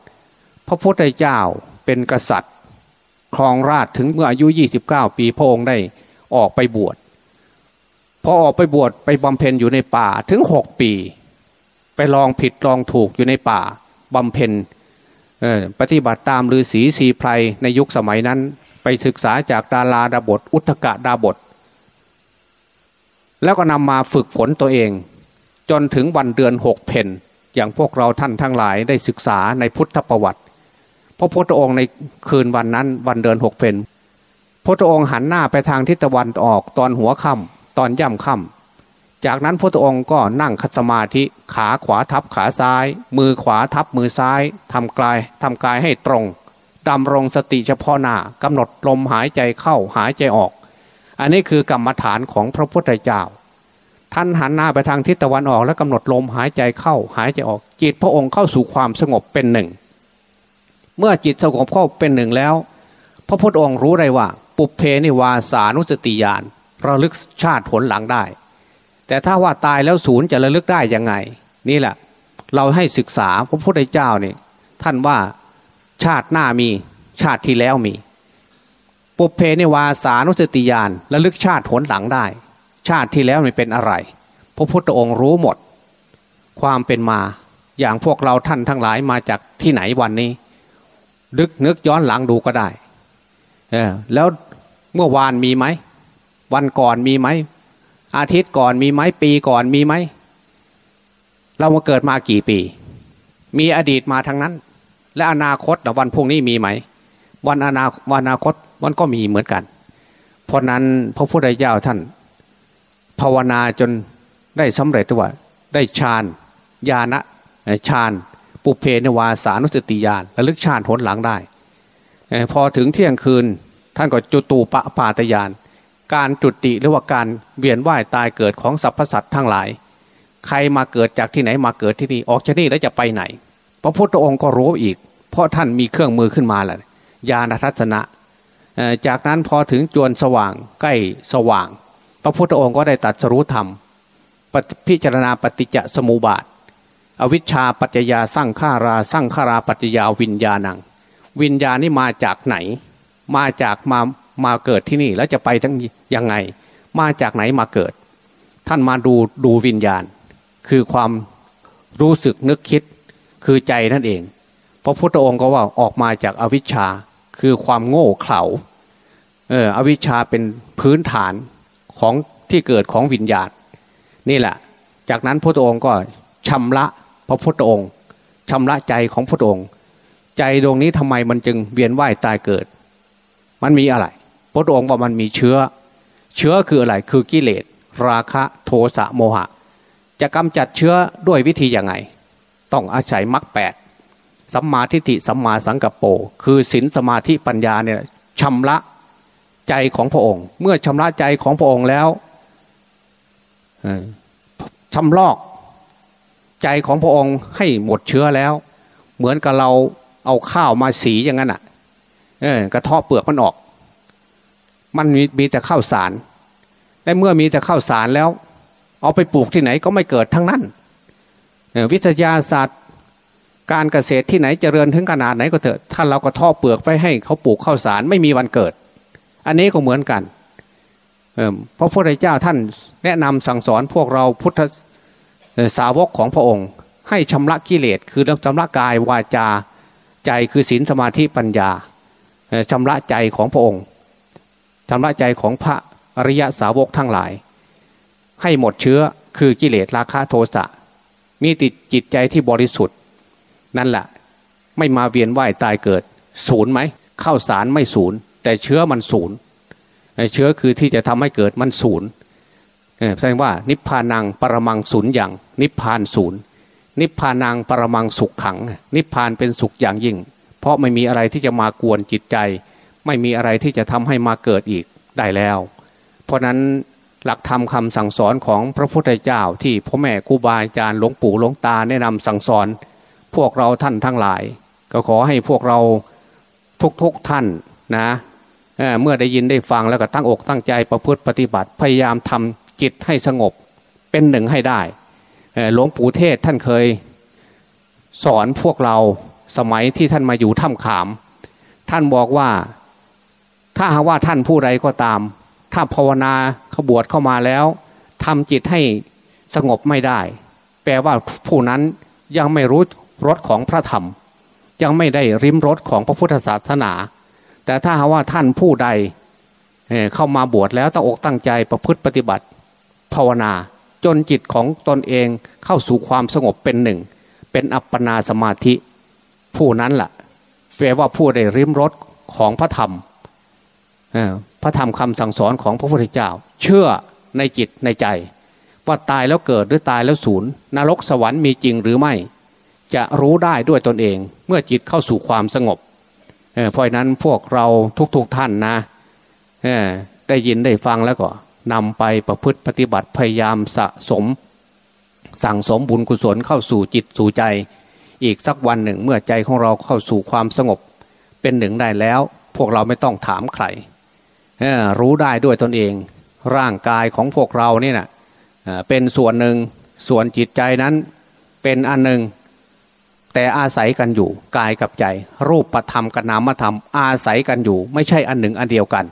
พระพุทธเจ้าเป็นกษัตริย์ ครองราชถึงเมื่ออายุ 29 ปีพระองค์ได้ออกไปบวชพอออกไปบวชไปบำเพ็ญอยู่ในป่าถึงหกปี ไปลองผิดลองถูกอยู่ในป่าบำเพ็ญปฏิบัติตามฤาษีสีไพรในยุคสมัยนั้น ไปศึกษาจากดาราดาบท อุทกะดาบท แล้วก็นำมาฝึกฝนตัวเอง จนถึงวันเดือนหกเพนอย่างพวกเราท่านทั้งหลายได้ศึกษาในพุทธประวัติ พระพุทธองค์ในคืนวันนั้น วันเดือนหกเพนพระองค์หันหน้าไปทางทิศตะวันออกตอนหัวค่ำตอนย่ำค่ำจากนั้นพระองค์ก็นั่งคัสมาธิขาขวาทับขาซ้าย มือขวาทับมือซ้ายทำกายทำกายให้ตรงดำรงสติเฉพาะหน้ากำหนดลมหายใจเข้าหายใจออก อันนี้คือกรรมฐานของพระพุทธเจ้าท่านหันหน้าไปทางทิศตะวันออกแล้วกำหนดลมหายใจเข้าหายใจออกจิตพระองค์เข้าสู่ความสงบเป็นหนึ่ง เมื่อจิตสงบเข้าเป็นหนึ่งแล้ว พระพุทธองค์รู้ได้ว่า ปุเพนิวาสานุสติญาณระลึกชาติผลหลังได้ แต่ถ้าว่าตายแล้วศูนย์จะระลึกได้ยังไง นี่แหละ เราให้ศึกษาพระพุทธเจ้าเนี่ยท่านว่าชาติหน้ามีชาติที่แล้วมีปุเพนิวาสานุสติญาณระลึกชาติผลหลังได้ ชาติที่แล้วมันเป็นอะไร พระพุทธองค์รู้หมด ความเป็นมาอย่างพวกเราท่านทั้งหลายมาจากที่ไหนวันนี้ ดึกนึกย้อนหลังดูก็ได้เออแล้วเมื่อวานมีไหม วันก่อนมีไหม อาทิตย์ก่อนมีไหม ปีก่อนมีไหม เรามาเกิดมากี่ปี มีอดีตมาทั้งนั้น และอนาคตวันพรุ่งนี้มีไหม วันอนาวันอนาคตมันก็มีเหมือนกัน เพราะนั้นพระพุทธเจ้าท่าน ภาวนาจนได้สำเร็จว่าได้ฌานญาณฌาน ปุเพนวาสานุสติญาณระลึกชาติผลหลังได้ พอถึงเที่ยงคืนท่านก็จุตูปปาตยาน การจุติหรือว่าการเวียนว่ายตายเกิดของสรรพสัตว์ทั้งหลาย ใครมาเกิดจากที่ไหนมาเกิดที่นี่ออกจากนี่แล้วจะไปไหน พระพุทธองค์ก็รู้อีก เพราะท่านมีเครื่องมือขึ้นมาแหละญาณทัศนะจากนั้นพอถึงจวนสว่างใกล้สว่าง พระพุทธองค์ก็ได้ตัดสรู้ธรรมพิจารณาปฏิจจสมุปบาท อวิชชาปัจจยาสร้างขาราสร้างขาราปัจจยาวิญญาณัง วิญญาณนี่มาจากไหน มาจากมามาเกิดที่นี่แล้วจะไปทั้งยังไง มาจากไหนมาเกิด ท่านมาดูดูวิญญาณ คือความรู้สึกนึกคิดคือใจนั่นเองพระพุทธองค์ก็ว่าออกมาจากอวิชชาคือความโง่เขลาเอออวิชชาเป็นพื้นฐานของที่เกิดของวิญญาณ นี่แหละ จากนั้นพระองค์ก็ชำระ พระพุทธองค์ชำระใจของพระองค์ ใจดวงนี้ทำไมมันจึงเวียนว่ายตายเกิด มันมีอะไร พระองค์ว่ามันมีเชื้อ เชื้อคืออะไรคือกิเลส ราคะโทสะโมหะ จะกำจัดเชื้อด้วยวิธีอยังไง ต้องอาศัยมรรคแปดสัมมาทิฏฐิสัมมาสังกัปโป คือศีลสมาธิปัญญาเนี่ยชำระใจของพระองค์ เมื่อชำระใจของพระองค์แล้วชำลอก ใจของพระองค์ให้หมดเชื้อแล้ว เหมือนกับเราเอาข้าวมาสีอย่างนั้นอะเออกระเทาะเปลือกมันออก มันมีมีแต่ข้าวสารแต่เมื่อมีแต่ข้าวสารแล้ว เอาไปปลูกที่ไหนก็ไม่เกิดทั้งนั้นวิทยาศาสตร์ การเกษตรที่ไหนจเจริญถึงขนาดไหนก็เถอะถ้าเราก็ทาะเปลือกไปให้เขาปลูกข้าวสารไม่มีวันเกิด อันนี้ก็เหมือนกันเพราะพระพุทธเจ้าท่านแนะนำสั่งสอนพวกเราพุทธ สาวกของพระองค์ ให้ชำระกิเลสคือชำระกายวาจาใจคือศีลสมาธิปัญญาชำระใจของพระองค์ชำระใจของพระอริยสาวกทั้งหลาย ให้หมดเชื้อคือกิเลสราคะโทสะมีติดจิตใจที่บริสุทธิ์ นั่นแหละไม่มาเวียนว่ายตายเกิด ศูนย์ไหมเข้าสารไม่ศูนย์ แต่เชื้อมันศูนย์เชื้อคือที่จะทำให้เกิดมันศูนย์ แสดงว่านิพพานังปรมังศูนย์อย่างนิพพานศูนย์นิพพานังปรมังสุขขัง นิพพานเป็นสุขอย่างยิ่ง เพราะไม่มีอะไรที่จะมากวนจิตใจ ไม่มีอะไรที่จะทำให้มาเกิดอีกได้แล้ว เพราะนั้นหลักธรรมคาสั่งสอนของพระพุทธเจ้าที่พ่อแม่ครูบาอาจารย์หลวงปู่หลวงตาแนะนำสั่งสอน พวกเราท่านทั้งหลาย ก็ขอให้พวกเราทุกๆทท่านนะเเมื่อได้ยินได้ฟังแล้วก็ตั้งอกตั้งใจประพฤติปฏิบัติพยายามทำ จิตให้สงบเป็นหนึ่งให้ได้หลวงปู่เทศท่านเคยสอนพวกเราสมัยที่ท่านมาอยู่ถ้ำขาม ท่านบอกว่าถ้าหาว่าท่านผู้ใดก็ตาม ถ้าภาวนาขบวชเข้ามาแล้วทำจิตให้สงบไม่ได้ แปลว่าผู้นั้นยังไม่รู้รสของพระธรรม ยังไม่ได้ริมรสของพระพุทธศาสนา แต่ถ้าหาว่าท่านผู้ใดเข้ามาบวชแล้วตั้งอกตั้งใจประพฤติปฏิบัติ ภาวนา จนจิตของตนเองเข้าสู่ความสงบเป็นหนึ่ง เป็นอัปปนาสมาธิ ผู้นั้นละ่ะแปลว่าผู้ได้ริมรสของพระธรรมพระธรรมคำสั่งสอนของพระพุทธเจ้า เชื่อในจิตในใจ ว่าตายแล้วเกิดหรือตายแล้วสูญนรกสวรรค์มีจริงหรือไม่ จะรู้ได้ด้วยตนเอง เมื่อจิตเข้าสู่ความสงบเพราะนั้นพวกเราทุกๆทท่านนะได้ยินได้ฟังแล้วก็ นำไปประพฤติปฏิบัติพยายามสะสม สั่งสมบุญกุศลเข้าสู่จิตสู่ใจ อีกสักวันหนึ่งเมื่อใจของเราเข้าสู่ความสงบ เป็นหนึ่งได้แล้ว พวกเราไม่ต้องถามใครรู้ได้ด้วยตนเอง ร่างกายของพวกเราเนี่ยนะเป็นส่วนหนึ่งส่วนจิตใจนั้นเป็นอันหนึ่งแต่อาศัยกันอยู่กายกับใจ รูปประธรรมกับนามธรรมอาศัยกันอยู่ ไม่ใช่อันหนึ่งอันเดียวกัน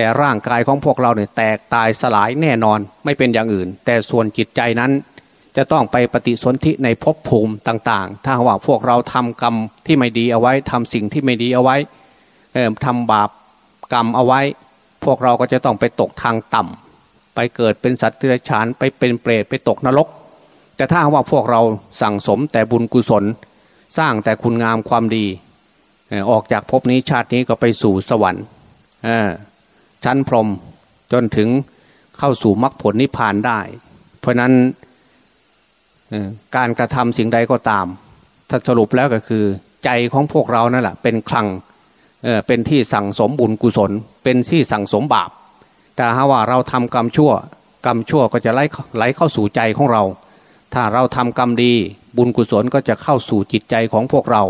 แต่ร่างกายของพวกเราเนี่ยแตกตายสลายแน่นอนไม่เป็นอย่างอื่น แต่ส่วนจิตใจนั้น จะต้องไปปฏิสนธิในภพภูมิต่างๆ ถ้าว่าพวกเราทำกรรมที่ไม่ดีเอาไว้ทำสิ่งที่ไม่ดีเอาไว้ทำบาปกรรมเอาไว้ พวกเราก็จะต้องไปตกทางต่ำไปเกิดเป็นสัตว์เดรัจฉานไปเป็นเปรตไปตกนรก แต่ถ้าว่าพวกเราสั่งสมแต่บุญกุศล สร้างแต่คุณงามความดี ออกจากภพนี้ชาตินี้ก็ไปสู่สวรรค์ ชั้นพรหมจนถึงเข้าสู่มรรคผลนิพพานได้ เพราะนั้นการกระทำสิ่งใดก็ตาม ถ้าสรุปแล้วก็คือ ใจของพวกเรานั่นแหละเป็นคลังเป็นที่สั่งสมบุญกุศล เป็นที่สั่งสมบาป แต่หาว่าเราทำกรรมชั่ว กรรมชั่วก็จะไหลไหลเข้าสู่ใจของเรา ถ้าเราทำกรรมดีบุญกุศลก็จะเข้าสู่จิตใจของพวกเรา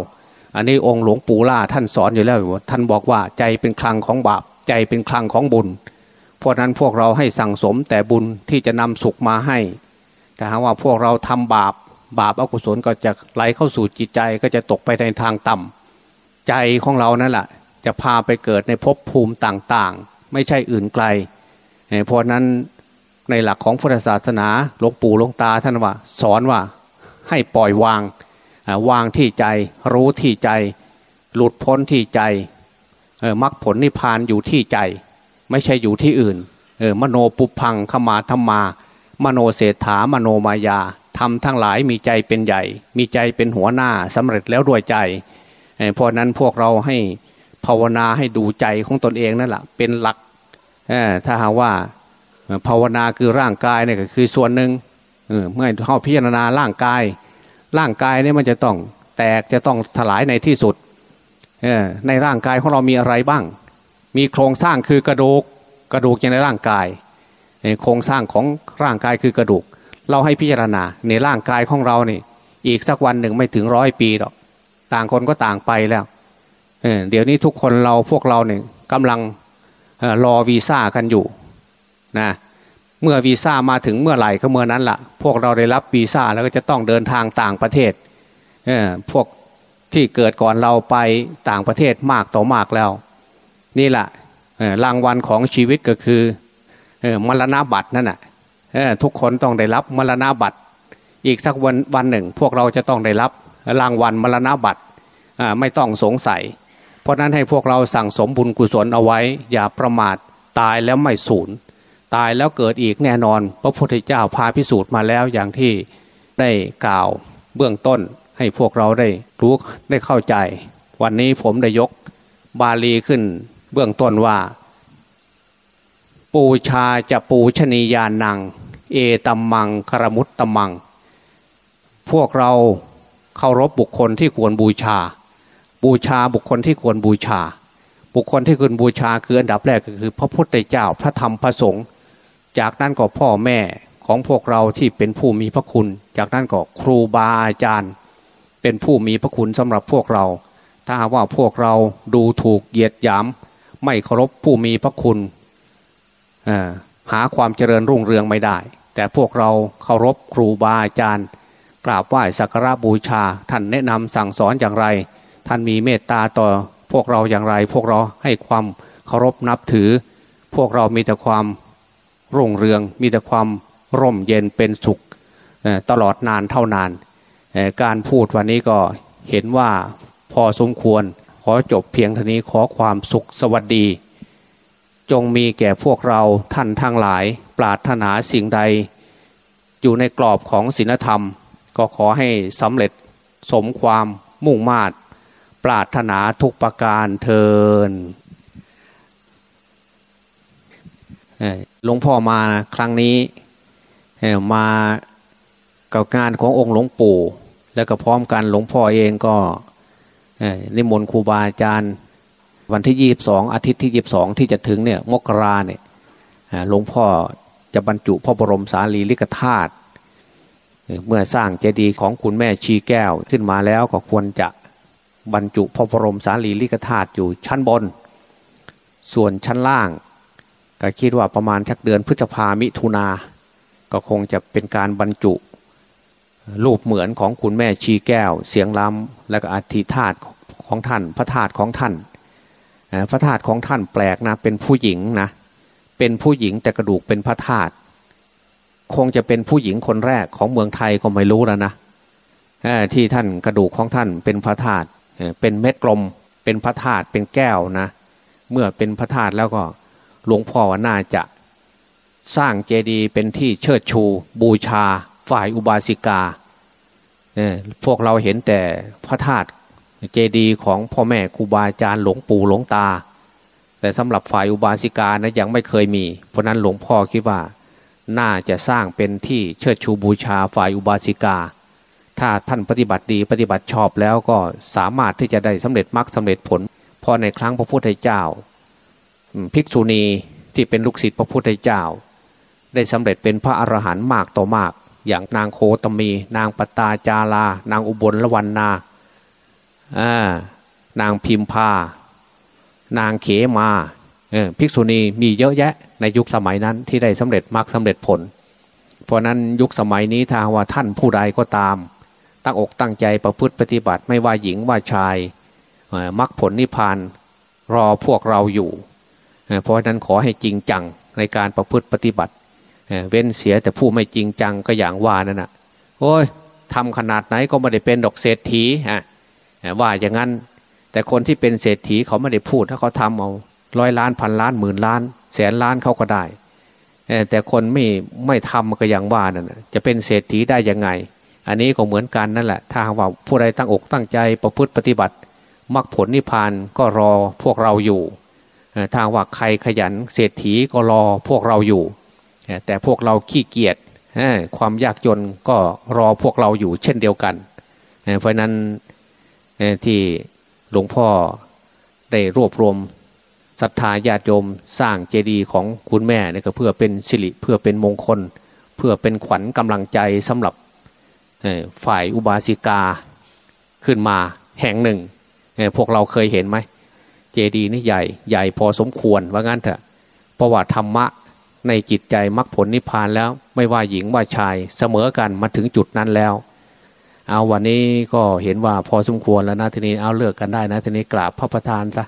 อันนี้องค์หลวงปู่ล่าท่านสอนอยู่แล้วท่านบอกว่าใจเป็นคลังของบาป ใจเป็นคลังของบุญ เพราะนั้นพวกเราให้สั่งสมแต่บุญที่จะนำสุขมาให้แต่หาว่าพวกเราทำบาป บาปอกุศลก็จะไหลเข้าสู่จิตใจก็จะตกไปในทางต่ำใจของเรานั่นแหละจะพาไปเกิดในภพภูมิต่างๆ ไม่ใช่อื่นไกล เพราะนั้นในหลักของพุทธศาสนาหลวงปู่หลวงตาท่านว่า สอนว่าให้ปล่อยวางวางที่ใจรู้ที่ใจ หลุดพ้นที่ใจ มรรคผลนิพพานอยู่ที่ใจ ไม่ใช่อยู่ที่อื่นมโนปุพังขมาธรรมา มโนเศรษฐามโนมายาทำทั้งหลายมีใจเป็นใหญ่ มีใจเป็นหัวหน้าสำเร็จแล้วด้วยใจเพราะนั้นพวกเราให้ภาวนาให้ดูใจของตนเองนั่นแหละเป็นหลักถ้าหาว่าภาวนาคือร่างกายเนี่ยก็คือส่วนหนึ่งเมื่อเข้าพิจารณาร่างกาย ร่างกายเนี่ยมันจะต้องแตกจะต้องถลายในที่สุด ในร่างกายของเรามีอะไรบ้าง มีโครงสร้างคือกระดูกกระดูกอยู่ในร่างกาย โครงสร้างของร่างกายคือกระดูก เราให้พิจารณาในร่างกายของเราเนี่ยอีกสักวันหนึ่งไม่ถึงร้อยปีหรอกต่างคนก็ต่างไปแล้วเดี๋ยวนี้ทุกคนเราพวกเราเนี่ยกำลังรอวีซ่ากันอยู่นะเมื่อวีซ่ามาถึงเมื่อไหร่ก็เมื่อนั้นละ่ะ พวกเราได้รับวีซ่าแล้วก็จะต้องเดินทางต่างประเทศพวก ที่เกิดก่อนเราไปต่างประเทศมากต่อมากแล้ว นี่แหละรางวัลของชีวิตก็คือมรณะบัตรนั่นแหะทุกคนต้องได้รับมรณะบัตร อีกสักวันวันหนึ่ง พวกเราจะต้องได้รับรางวัลมรณะบัตรไม่ต้องสงสัย เพราะนั้นให้พวกเราสั่งสมบุญกุศลเอาไว้ อย่าประมาทตายแล้วไม่สูญตายแล้วเกิดอีกแน่นอน พระพุทธเจ้าพาพิสูจน์มาแล้วอย่างที่ได้กล่าวเบื้องต้น ให้พวกเราได้รู้ได้เข้าใจ วันนี้ผมได้ยกบาลีขึ้น เบื้องต้นว่า ปูชาจะปูชนียานัง เอตัมมังคารมุตตมัง พวกเราเคารพบุคคลที่ควรบูชา บูชาบุคคลที่ควรบูชา บุคคลที่ควรบูชาคืออันดับแรกก็คือพระพุทธเจ้าพระธรรมพระสงฆ์จากนั้นก็พ่อแม่ของพวกเราที่เป็นผู้มีพระคุณ จากนั้นก็ครูบาอาจารย์ เป็นผู้มีพระคุณสำหรับพวกเรา ถ้าว่าพวกเราดูถูกเหยียดหยาม ไม่เคารพผู้มีพระคุณหาความเจริญรุ่งเรืองไม่ได้ แต่พวกเราเคารพครูบาอาจารย์ กราบไหว้สักการะบูชา ท่านแนะนำสั่งสอนอย่างไร ท่านมีเมตตาต่อพวกเราอย่างไร พวกเราให้ความเคารพนับถือ พวกเรามีแต่ความรุ่งเรือง มีแต่ความร่มเย็นเป็นสุขตลอดนานเท่านาน การพูดวันนี้ก็เห็นว่าพอสมควรขอจบเพียงเท่านี้ขอความสุขสวัสดี จงมีแก่พวกเราท่านทั้งหลาย ปรารถนาสิ่งใด อยู่ในกรอบของศีลธรรม ก็ขอให้สำเร็จสมความมุ่งมา่ปรารถนาทุกประการเทินหลวงพ่อมาครั้งนี้มา กับงานขององค์หลวงปู่ แล้วก็พร้อมกันหลวงพ่อเองก็นิมนต์ครูบาอาจารย์วันที่ยี่บสองอาทิตย์ที่ยี่บสองที่จะถึงเนี่ยมกราเนี่ยหลวงพ่อจะบรรจุพระบรมสารีริกธาตุเมื่อสร้างเจดีย์ของคุณแม่ชีแก้วขึ้นมาแล้วก็ควรจะบรรจุพระบรมสารีริกธาตุอยู่ชั้นบน ส่วนชั้นล่าง ก็คิดว่าประมาณชักเดือนพฤษภามิถุนาก็คงจะเป็นการบรรจุ รูปเหมือนของคุณแม่ชีแก้ว เสียงล้ำและก็อธิธาตุของท่าน พระธาตุของท่านพระธาตุของท่านแปลกนะเป็นผู้หญิงนะเป็นผู้หญิงแต่กระดูกเป็นพระธาตุคงจะเป็นผู้หญิงคนแรกของเมืองไทยก็ไม่รู้แล้วนะที่ท่านกระดูกของท่านเป็นพระธาตุเป็นเม็ดกลม เป็นพระธาตุเป็นแก้วนะ เมื่อเป็นพระธาตุแล้วก็หลวงพ่อน่าจะสร้างเจดีย์เป็นที่เชิดชูบูชา ฝ่ายอุบาสิกาพวกเราเห็นแต่พระธาตุเจดีย์ของพ่อแม่ครูบาอาจารย์หลวงปู่หลวงตา แต่สำหรับฝ่ายอุบาสิกานะยังไม่เคยมี เพราะนั้นหลวงพ่อคิดว่าน่าจะสร้างเป็นที่เชิดชูบูชาฝ่ายอุบาสิกา ถ้าท่านปฏิบัติดีปฏิบัติชอบแล้วก็สามารถที่จะได้สำเร็จมรรคสาเร็จผลพอในครั้งพระพุทธเจ้าภิกษุณีที่เป็นลูกศิษย์พระพุทธเจ้า ได้สำเร็จเป็นพระอรหันต์มากต่อมาก อย่างนางโคตมี นางปตาจารา นางอุบลละวันนาอานางพิมพา นางเขมาภิกษุณีมีเยอะแยะในยุคสมัยนั้นที่ได้สำเร็จมรรคสาเร็จผล เพราะนั้นยุคสมัยนี้ถ้าว่าท่านผู้ใดก็ตาม ตั้งอกตั้งใจประพฤติปฏิบัติไม่ว่าหญิงว่าชายมรรคผลนิพพานรอพวกเราอยู่ เพราะนั้นขอให้จริงจังในการประพฤติปฏิบัติ เว้นเสียแต่ผู้ไม่จริงจังก็อย่างว่านั่นนะโอ้ยทำขนาดไหนก็ไม่ได้เป็นดอกเศรษฐีฮะว่าอย่างนั้น แต่คนที่เป็นเศรษฐีเขาไม่ได้พูดถ้าเขาทำเอาร้อยล้านพันล้านหมื่นล้าน แสนล้านเขาก็ได้ แต่คนไม่ไม่ทำก็อย่างว่านั่นจะเป็นเศรษฐีได้ยังไง อันนี้ก็เหมือนกันนั่นแหละ ถ้าว่าผู้ใดตั้งอกตั้งใจประพฤติปฏิบัติมรรคผลนิพพานก็รอพวกเราอยู่ถ้าว่าใครขยันเศรษฐีก็รอพวกเราอยู่ แต่พวกเราขี้เกียจความยากจนก็รอพวกเราอยู่เช่นเดียวกัน เพราะนั้นที่หลวงพ่อได้รวบรวมศรัทธาญาติโยมสร้างเจดีย์ของคุณแม่นี่ก็เพื่อเป็นสิริเพื่อเป็นมงคล เพื่อเป็นขวัญกำลังใจสำหรับฝ่ายอุบาสิกาขึ้นมาแห่งหนึ่ง พวกเราเคยเห็นไหม เจดีย์นี่ใหญ่ใหญ่พอสมควรว่างั้นเถอะเพราะว่าธรรมะ ในจิตใจมรรคผลนิพพานแล้วไม่ว่าหญิงว่าชายเสมอกันมาถึงจุดนั้นแล้ว เอาวันนี้ก็เห็นว่าพอสมควรแล้วนะทีนี้เอาเลือกกันได้นะทีนี้กราบพระประธานซะ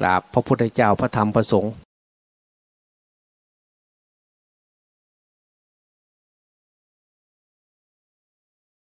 กราบพระพุทธเจ้าพระธรรมพระสงฆ์